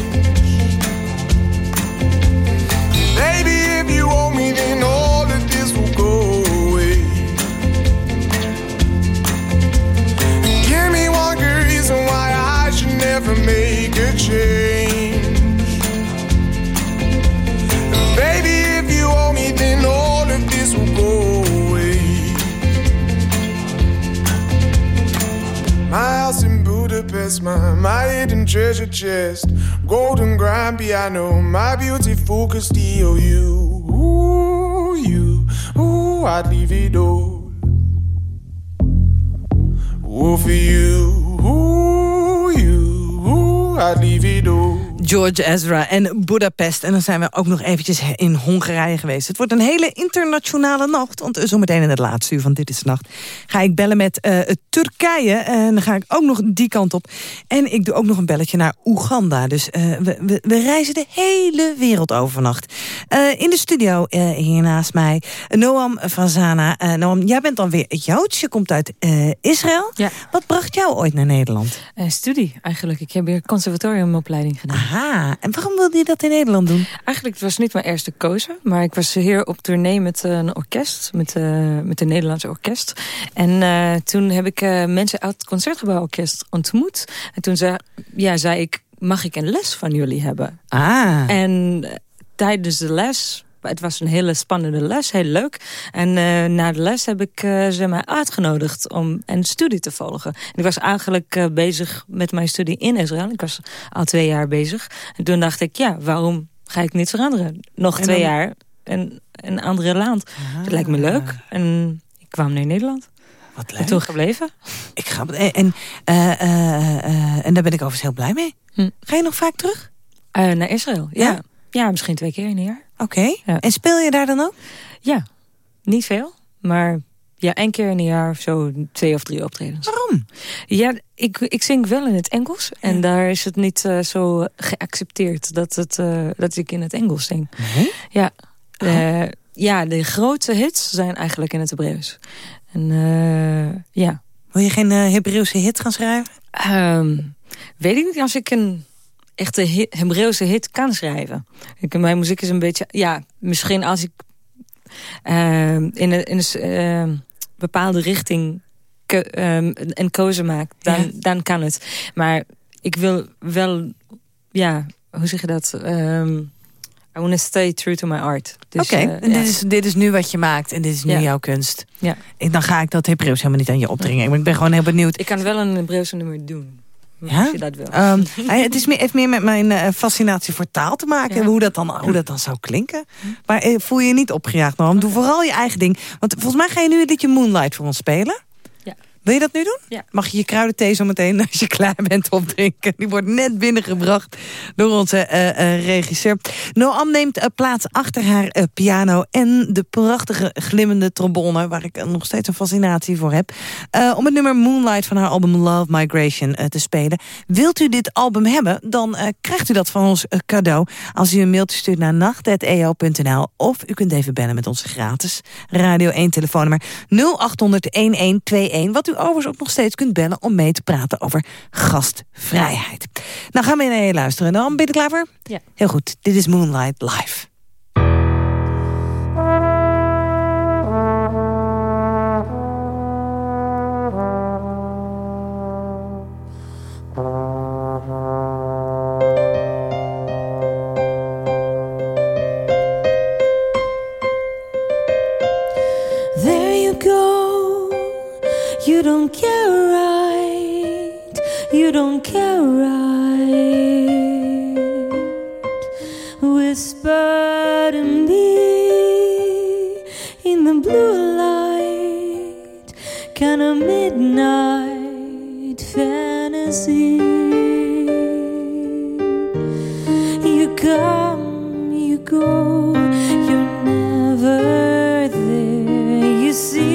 My house in Budapest, my, my hidden treasure chest. Golden grand piano, my beauty focused EOU. All. Ooh, for you, ooh, you, ooh, I'd leave it all. George Ezra en Budapest. En dan zijn we ook nog eventjes in Hongarije geweest. Het wordt een hele internationale nacht. Want zometeen in het laatste uur van Dit is de Nacht... ga ik bellen met eh, Turkije. En dan ga ik ook nog die kant op. En ik doe ook nog een belletje naar Oeganda. Dus eh, we, we, we reizen de hele wereld over vannacht. Eh, in de studio hier naast mij Noam Fazana. Noam, jij bent dan weer Joods. Je komt uit Israël. Ja. Wat bracht jou ooit naar Nederland? Studie eigenlijk. Ik heb weer conservatoriumopleiding gedaan. Aha, Ah, en waarom wilde je dat in Nederland doen? Eigenlijk het was niet mijn eerste keuze. Maar ik was hier op tournee met een orkest. Met, uh, met een Nederlandse orkest. En uh, toen heb ik uh, mensen uit het Concertgebouworkest ontmoet. En toen zei, ja, zei ik, mag ik een les van jullie hebben? Ah. En tijdens de les het was een hele spannende les, heel leuk. En uh, na de les heb ik uh, ze mij uitgenodigd om een studie te volgen. En ik was eigenlijk uh, bezig met mijn studie in Israël. Ik was al twee jaar bezig. En toen dacht ik, ja, waarom ga ik niet veranderen? Nog twee jaar en een andere land. Ah. Dat lijkt me leuk. En ik kwam naar Nederland. Wat leuk. En toen gebleven. Ik ga, en, en, en daar ben ik overigens heel blij mee. Hm. Ga je nog vaak terug? naar Israël, ja. ja. Ja. misschien twee keer in een jaar. Oké. Okay. Ja. En speel je daar dan ook? Ja, niet veel. Maar ja, één keer in een jaar of zo twee of drie optredens. Waarom? Ja, ik, ik zing wel in het Engels. Ja. En daar is het niet uh, zo geaccepteerd dat, het, uh, dat ik in het Engels zing. Nee? Ja. Oh. Uh, ja, de grote hits zijn eigenlijk in het Hebreeuws. En ja. Wil je geen Hebreeuwse hit gaan schrijven? Um, weet ik niet. Als ik een echte hit, Hebreeuwse hit kan schrijven. Ik, mijn muziek is een beetje... Ja, misschien als ik uh, in een, in een uh, bepaalde richting um, een keuze maak, dan, ja. dan kan het. Maar ik wil wel... Ja, hoe zeg je dat? Um, I want to stay true to my art. Dus, Oké, okay. uh, en dit, is, dit is nu wat je maakt en dit is nu ja. jouw kunst. Ja. Ik, dan ga ik dat Hebreeuws helemaal niet aan je opdringen. Maar ik ben gewoon heel benieuwd. Ik kan wel een Hebreeuwse nummer doen. Ja? Als je dat wil. Um, het is meer, heeft meer met mijn uh, fascinatie voor taal te maken. Ja. Hoe, dat dan, hoe dat dan zou klinken. Maar uh, voel je je niet opgejaagd, Noam. Doe vooral je eigen ding. Want volgens mij ga je nu een liedje Moonlight voor ons spelen. Wil je dat nu doen? Ja. Mag je je kruidenthee zo meteen als je klaar bent opdrinken. Die wordt net binnengebracht door onze uh, uh, regisseur. Noam neemt uh, plaats achter haar piano en de prachtige glimmende trombone... waar ik nog steeds een fascinatie voor heb. om het nummer Moonlight van haar album Love Migration te spelen. Wilt u dit album hebben, dan krijgt u dat van ons cadeau... als u een mailtje stuurt naar nacht.eo.nl... of u kunt even bellen met onze gratis Radio 1 telefoonnummer 0800-1121... wat u overigens ook nog steeds kunt bellen om mee te praten over gastvrijheid. Nou gaan we naar je luisteren. Dan ben je er klaar voor? Ja. Heel goed. Dit is Moonlight Live. You don't care right. You don't care right. Whisper to me in the blue light, kind of midnight fantasy. You come, you go, you're never there. You seem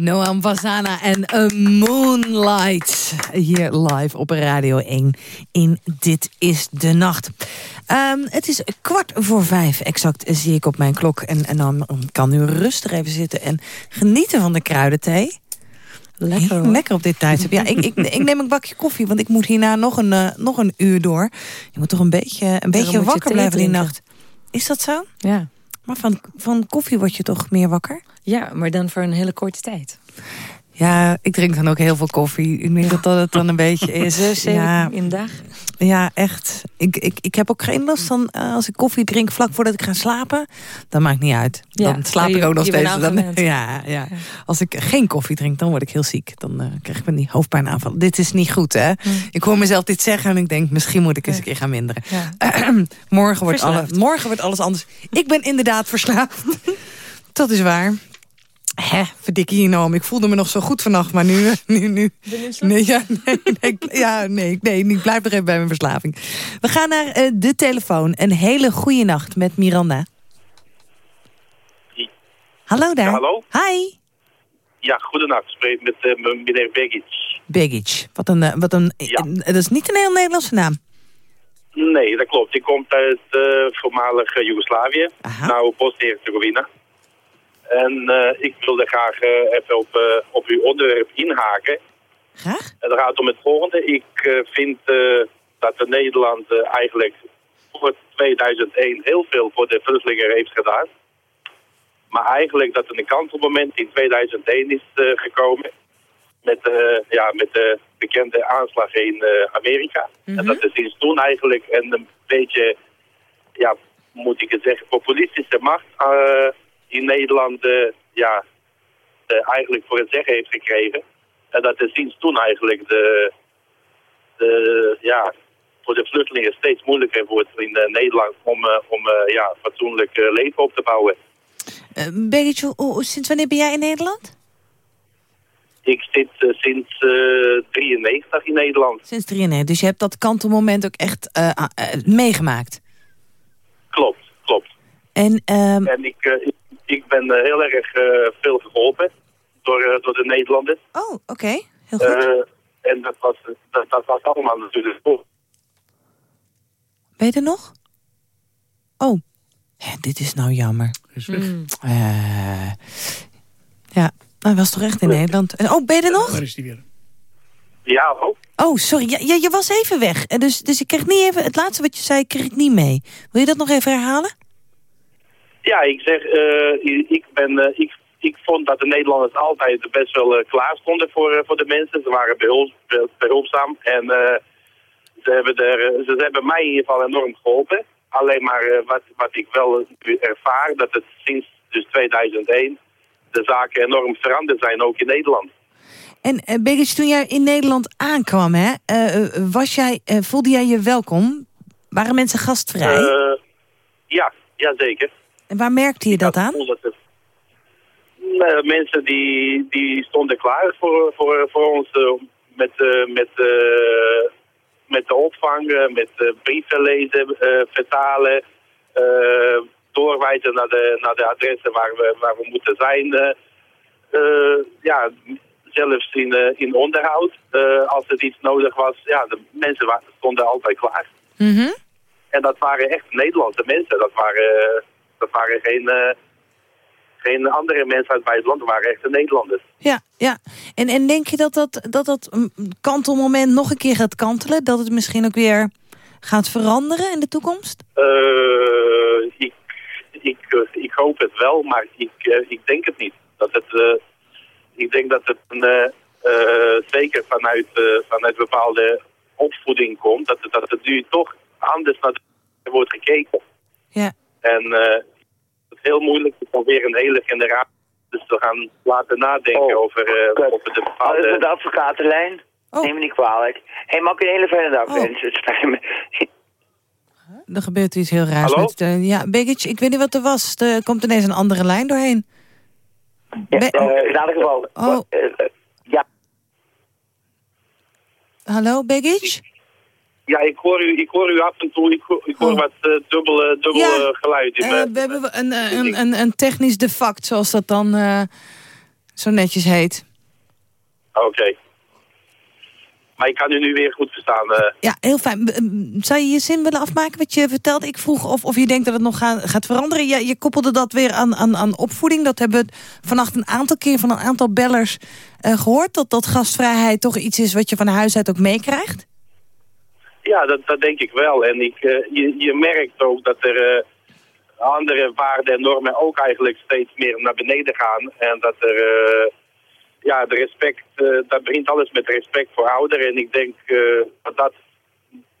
Noam Vazana en A Moonlight. Hier live op Radio 1 in Dit is de Nacht. Ehm, het is kwart voor vijf, exact zie ik op mijn klok. En, en dan kan u rustig even zitten en genieten van de kruidenthee. Lekker. Lekker op dit tijdstip. Ja, ik, ik, ik neem een bakje koffie, want ik moet hierna nog een, eh, nog een uur door. Je moet toch een beetje, een beetje wakker blijven die nacht. Is dat zo? Ja. Maar van, van koffie word je toch meer wakker? ja, maar dan voor een hele korte tijd. Ja, ik drink dan ook heel veel koffie. Ik denk dat dat het dan een beetje is. Zes, zeven ja, in de dag. Ja, echt. Ik, ik, ik heb ook geen last van eh, als ik koffie drink vlak voordat ik ga slapen. Dat maakt niet uit. Ja, Dan slaap je- ik ook nog steeds. Dan, ja, ja. Als ik geen koffie drink, dan word ik heel ziek. Dan eh, krijg ik van die hoofdpijnaanval. Dit is niet goed, hè? Ik hoor mezelf dit zeggen en ik denk, misschien moet ik eens een keer gaan minderen. morgen, wordt alle, Verslaafd. morgen wordt alles anders. Ik ben inderdaad verslaafd. dat is waar. Hè, verdikkie je nou, ik voelde me nog zo goed vannacht, maar nu... nu, nu nee, ja, nee, nee, ik- ja, nee, nee, ik blijf nog even bij mijn verslaving. We gaan naar eh, de telefoon. Een hele goede nacht met Miranda. Hallo daar. Ja, hallo? Hi. Ja, goedenacht. Spreek met eh, meneer Begic. Baggage. Wat een, eh, wat een, Ja. dat is niet een heel Nederlandse naam. Nee, dat klopt. Ik kom uit eh, voormalig Joegoslavië, nou Bosnië-Herzegovina. En eh, ik wilde graag eh, even op, eh, op uw onderwerp inhaken. Graag? En dat gaat om het volgende. Ik vind dat de Nederland eigenlijk voor 2001 heel veel voor de vluchtelingen heeft gedaan. Maar eigenlijk dat er een kantelmoment in 2001 is gekomen. Met, ja, met de bekende aanslag in Amerika. En dat is sinds toen eigenlijk een, beetje, ja, moet ik het zeggen, populistische macht in Nederland eh, ja, eh, eigenlijk voor het zeggen heeft gekregen. En dat is sinds toen eigenlijk de, de, ja, voor de vluchtelingen steeds moeilijker wordt in eh, Nederland om, om ja, fatsoenlijk leven op te bouwen. Uh, sinds wanneer ben jij in Nederland? Ik zit sinds eh 93 in Nederland. Sinds 93. Dus je hebt dat kantelmoment ook echt ah, meegemaakt. Klopt, klopt. En, ehm, En ik, ik, ik ben eh, heel erg eh, veel geholpen door, eh, door de Nederlanders. Oh, oké. Heel goed. Eh, en dat was, dat, dat was allemaal natuurlijk goed. Ben je er nog? Oh, Hè, dit is nou jammer. Eh, ja, hij was toch echt in Nederland. En- Oh, ben je er nog? Daar is die weer. Ja, hallo? Oh, sorry. Ja, ja, je was even weg. En Dus, dus ik kreeg niet even... Het laatste wat je zei, kreeg ik niet mee. Wil je dat nog even herhalen? Ja, ik zeg, eh, ik, ben, eh, ik, ik vond dat de Nederlanders altijd best wel eh, klaar stonden voor, voor de mensen. Ze waren behulp, be- behulpzaam en ze, hebben er, ze hebben mij in ieder geval enorm geholpen. Alleen maar wat, wat ik wel ervaar, dat het sinds dus 2001 de zaken enorm veranderd zijn, ook in Nederland. En uh, toen jij in Nederland aankwam, hè, was jij, voelde jij je welkom? Waren mensen gastvrij? Ja, ja, zeker. En waar merkte je dat aan? Nou, mensen die, die stonden klaar voor, voor, voor ons eh, met, eh, met, eh, met de opvang, met brieven lezen, vertalen, doorwijzen naar de, naar de adressen waar we, waar we moeten zijn. ja, zelfs in, in onderhoud, als er iets nodig was. Ja, de mensen wa- stonden altijd klaar. Mhm. En dat waren echt Nederlandse mensen. Dat waren, dat waren geen, eh, geen andere mensen uit het buitenland. Dat waren echte Nederlanders. Ja, ja. En, en denk je dat dat, dat dat kantelmoment nog een keer gaat kantelen? Dat het misschien ook weer gaat veranderen in de toekomst? Eh, ik, ik, eh, ik hoop het wel, maar ik, ik denk het niet. Dat het, ik denk dat het een, zeker vanuit, vanuit bepaalde opvoeding komt. Dat het, dat het nu toch anders naar wordt gekeken. Ja. En eh, het is heel moeilijk om weer een hele generatie dus te gaan laten nadenken over, eh, over de Oh, bepaalde... dat is met de advocatenlijn. Neem me niet kwalijk. Hé, hey, mag ik een hele fijne dag wensen? Het spijt me. Er gebeurt iets heel raars Hallo? met... de- ja, Beggage, ik weet niet wat er was. Er komt ineens een andere lijn doorheen. Ja, Be- in ieder geval. Oh. ja. Hallo, Beggage? Ja, ik hoor u, ik hoor u af en toe. Ik hoor, ik hoor wat eh, dubbel, dubbel Ja. eh, geluid in Eh, mijn... we hebben een, eh, een, een, een technisch defact, zoals dat dan... zo netjes heet. Oké. Maar ik kan u nu weer goed verstaan. Ja, heel fijn. Zou je je zin willen afmaken wat je vertelde? Ik vroeg of, of je denkt dat het nog gaat, gaat veranderen. Je, je koppelde dat weer aan, aan, aan opvoeding. Dat hebben we vannacht een aantal keer van een aantal bellers eh, gehoord. Dat, dat gastvrijheid toch iets is wat je van huis uit ook meekrijgt. Ja, dat, dat denk ik wel. En ik, eh, je, je merkt ook dat er eh, andere waarden en normen ook eigenlijk steeds meer naar beneden gaan. En dat er, eh, ja, de respect, dat begint alles met respect voor ouderen. En ik denk dat, dat,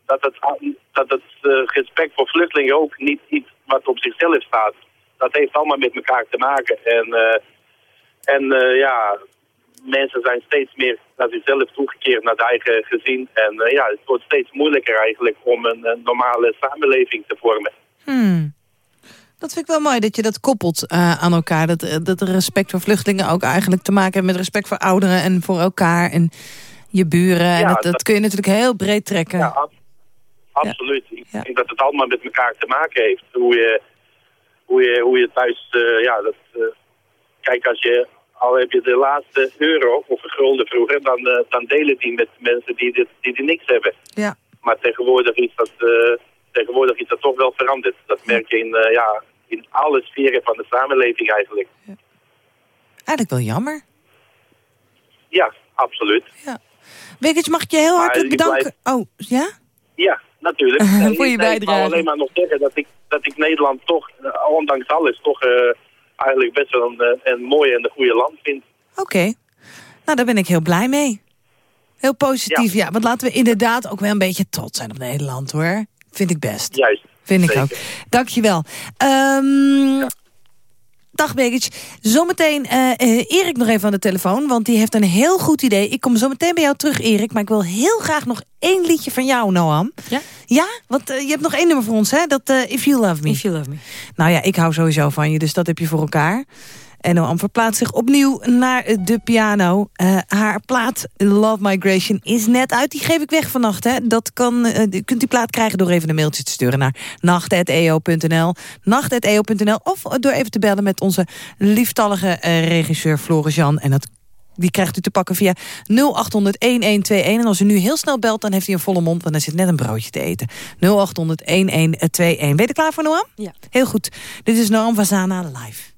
dat het, a- dat het respect voor vluchtelingen ook niet iets wat op zichzelf staat. Dat heeft allemaal met elkaar te maken. En, en ja, mensen zijn steeds meer naar zichzelf toegekeerd, naar het eigen gezin. En eh, ja, het wordt steeds moeilijker eigenlijk om een, een normale samenleving te vormen. Hmm. Dat vind ik wel mooi dat je dat koppelt eh, aan elkaar. Dat, eh, dat respect voor vluchtelingen ook eigenlijk te maken heeft met respect voor ouderen en voor elkaar en je buren. en dat, dat dat- kun je natuurlijk heel breed trekken. Ja, ab- absoluut. Ik denk dat het allemaal met elkaar te maken heeft. Hoe je, hoe je, hoe je thuis, eh, ja, dat, kijk als je, al heb je de laatste euro of een gulden vroeger, dan, eh, dan delen die met mensen die, dit, die, die niks hebben. Ja. Maar tegenwoordig is dat, eh, tegenwoordig is dat toch wel veranderd. Dat merk je in, eh, ja, in alle sferen van de samenleving eigenlijk. Eigenlijk wel jammer. Ja, absoluut. Wekers, mag ik je heel Maar hartelijk bedanken? Oh, ja? Ja, natuurlijk. Voor je ik- Ik bijdrage. wou alleen maar nog zeggen dat ik, dat ik Nederland toch, ondanks alles, toch eigenlijk best wel een, eh, een mooi en een goede land vind. Oké. Nou, daar ben ik heel blij mee. Heel positief, ja. Want laten we inderdaad ook wel een beetje trots zijn op Nederland, hoor. Vind ik best. Juist. Vind ik zeker. ook. Dankjewel. Ehm Dag Begic. Zometeen eh, Erik nog even aan de telefoon, want die heeft een heel goed idee. Ik kom zo meteen bij jou terug, Erik, maar ik wil heel graag nog één liedje van jou, Noam. Ja? Ja? Want eh, je hebt nog één nummer voor ons, hè? Dat eh, If You Love Me. If You Love Me. Nou ja, ik hou sowieso van je, dus dat heb je voor elkaar. En Noam verplaatst zich opnieuw naar de piano. Eh, haar plaat Love Migration is net uit. Die geef ik weg vannacht. Hè. Dat kan, eh, kunt die plaat krijgen door even een mailtje te sturen naar nacht.eo.nl. Nacht.eo.nl of door even te bellen met onze lieftallige eh, regisseur Floris Jan. En dat die krijgt u te pakken via 0800-1121. En als u nu heel snel belt, dan heeft hij een volle mond... want dan zit net een broodje te eten. 0800-1121. Ben je er klaar voor, Noam? Ja. Heel goed. Dit is Noam Vazana live.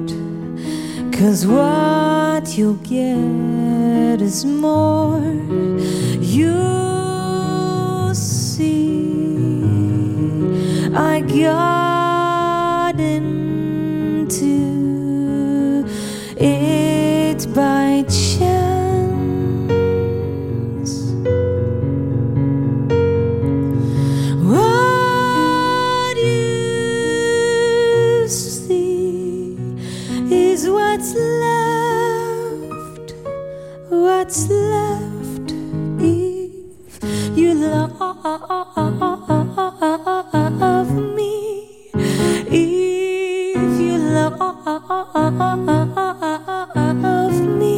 cause what you'll get is more. You see, I got into what's left if you love me. If you love me,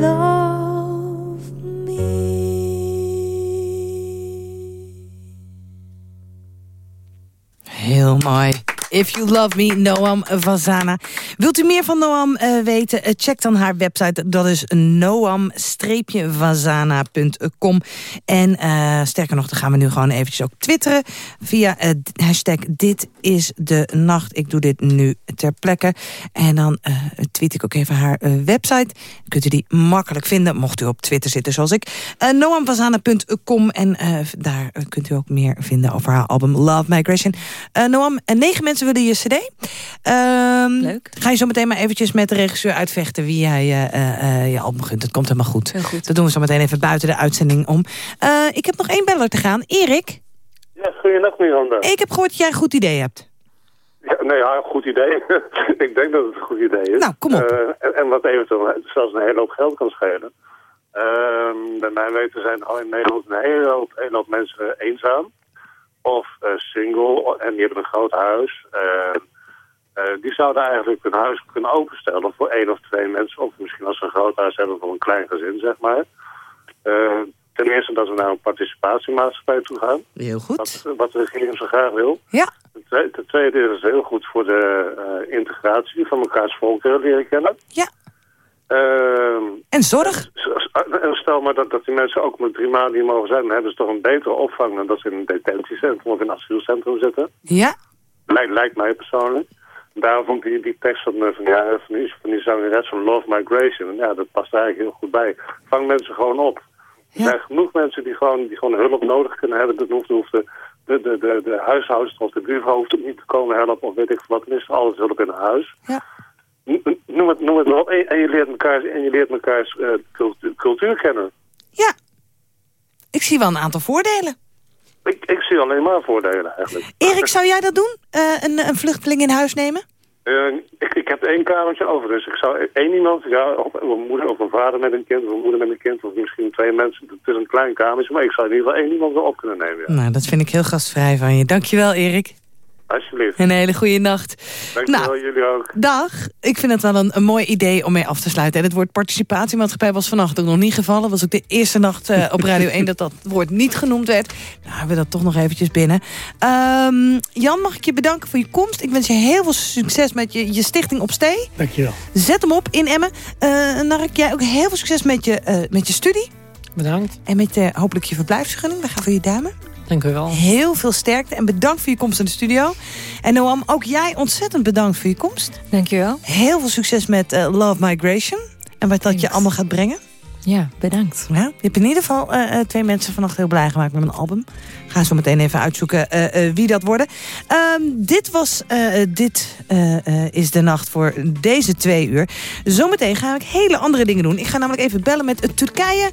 love If You Love Me, Noam Vazana. Wilt u meer van Noam eh, weten? Eh, check dan haar website. Dat is noam-vazana.com. En eh, sterker nog, dan gaan we nu gewoon eventjes ook twitteren. Via hashtag Dit is de Nacht. Ik doe dit nu ter plekke. En dan tweet ik ook even haar website. Dan kunt u die makkelijk vinden, mocht u op Twitter zitten zoals ik. Noamvazana.com. En daar kunt u ook meer vinden over haar album Love Migration. Noam, negen mensen willen je cd. Leuk. Ga je zo meteen maar eventjes met de regisseur uitvechten... wie jij eh, eh, eh, je album gunt. Dat komt helemaal goed. Dat doen we zo meteen even buiten de uitzending om. Eh, ik heb nog één beller te gaan. Erik, Ja, goeienacht Miranda. ik heb gehoord dat jij een goed idee hebt. Ja, nee, ja, goed idee. ik denk dat het een goed idee is. Nou, kom op. Eh, en, en wat eventueel zelfs een hele hoop geld kan schelen. Ehm, bij mijn weten zijn al in Nederland een hele hoop, hele hoop mensen eenzaam. Of eh, single en die hebben een groot huis. Eh, eh, die zouden eigenlijk hun huis kunnen openstellen voor één of twee mensen. Of misschien als ze een groot huis hebben voor een klein gezin, zeg maar. Eh, ten eerste dat we naar een participatiemaatschappij toe gaan. Heel goed. Wat, wat de regering zo graag wil. Ja. Ten tweede, ten tweede is het heel goed voor de eh, integratie van elkaars volkeren leren kennen. Ja. Ehm, en zorg. En stel maar dat, dat die mensen ook met drie maanden hier mogen zijn, dan hebben ze toch een betere opvang dan dat ze in een detentiecentrum of in een asielcentrum zitten. Ja. Lijkt, lijkt mij persoonlijk. Daarom vond ik die, die tekst van, eh, van, ja, van, die, van die zangeres van Love Migration, ja, dat past eigenlijk heel goed bij. Vang mensen gewoon op. Er zijn genoeg mensen die gewoon, die gewoon hulp nodig kunnen hebben. Dat hoeft, hoeft de, de, de, de, de huishoudster of de buurvrouw hoeft niet te komen helpen of weet ik wat. Er is alles hulp in huis. Ja. Noem het, noem het maar op. En, en je leert elkaar, en je leert elkaars eh, cultuur, cultuur kennen. Ik zie wel een aantal voordelen. Ik, ik zie alleen maar voordelen eigenlijk. Erik, zou jij dat doen? Eh, een, een vluchteling in huis nemen? Eh, ik, ik heb één kamertje over, dus ik zou één iemand, ja, of een moeder of een vader met een kind, of een moeder met een kind, of misschien twee mensen. Het is een klein kamertje, maar ik zou in ieder geval één iemand wel op kunnen nemen. Ja. Nou, dat vind ik heel gastvrij van je. Dankjewel, Erik. Alsjeblieft. Een hele goede nacht. Dankjewel, Nou, jullie ook. Dag. Ik vind het wel een, een mooi idee om mee af te sluiten. En het woord participatiemaatschappij was vannacht ook nog niet gevallen. Was ook de eerste nacht eh, op Radio 1 dat dat woord niet genoemd werd. Nou hebben we dat toch nog eventjes binnen. Ehm, Jan, mag ik je bedanken voor je komst. Ik wens je heel veel succes met je, je stichting op Stee. Dankjewel. Zet hem op in Emmen. Eh Nark, jij ook heel veel succes met je, eh, met je studie. Bedankt. En met eh, hopelijk je verblijfsvergunning. We gaan voor je duimen. Dank u wel. Heel veel sterkte en bedankt voor je komst in de studio. En Noam, ook jij ontzettend bedankt voor je komst. Dankjewel. Heel veel succes met eh, Love Migration. En wat dat je allemaal gaat brengen. Ja, bedankt. Ja, je hebt in ieder geval eh, eh, twee mensen vannacht heel blij gemaakt met mijn album. Ga zo meteen even uitzoeken wie dat worden. Ehm, dit was Dit is de nacht voor deze twee uur. Zometeen ga ik hele andere dingen doen. Ik ga namelijk even bellen met Turkije,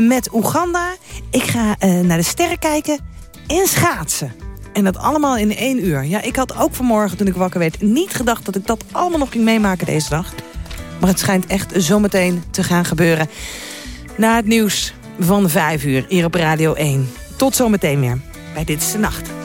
met Oeganda. Ik ga naar de sterren kijken en schaatsen. En dat allemaal in één uur. Ja, ik had ook vanmorgen toen ik wakker werd niet gedacht dat ik dat allemaal nog ging meemaken deze dag. Maar het schijnt echt zometeen te gaan gebeuren. Na het nieuws van 5 uur hier op Radio 1. Tot zometeen weer bij Dit is de Nacht.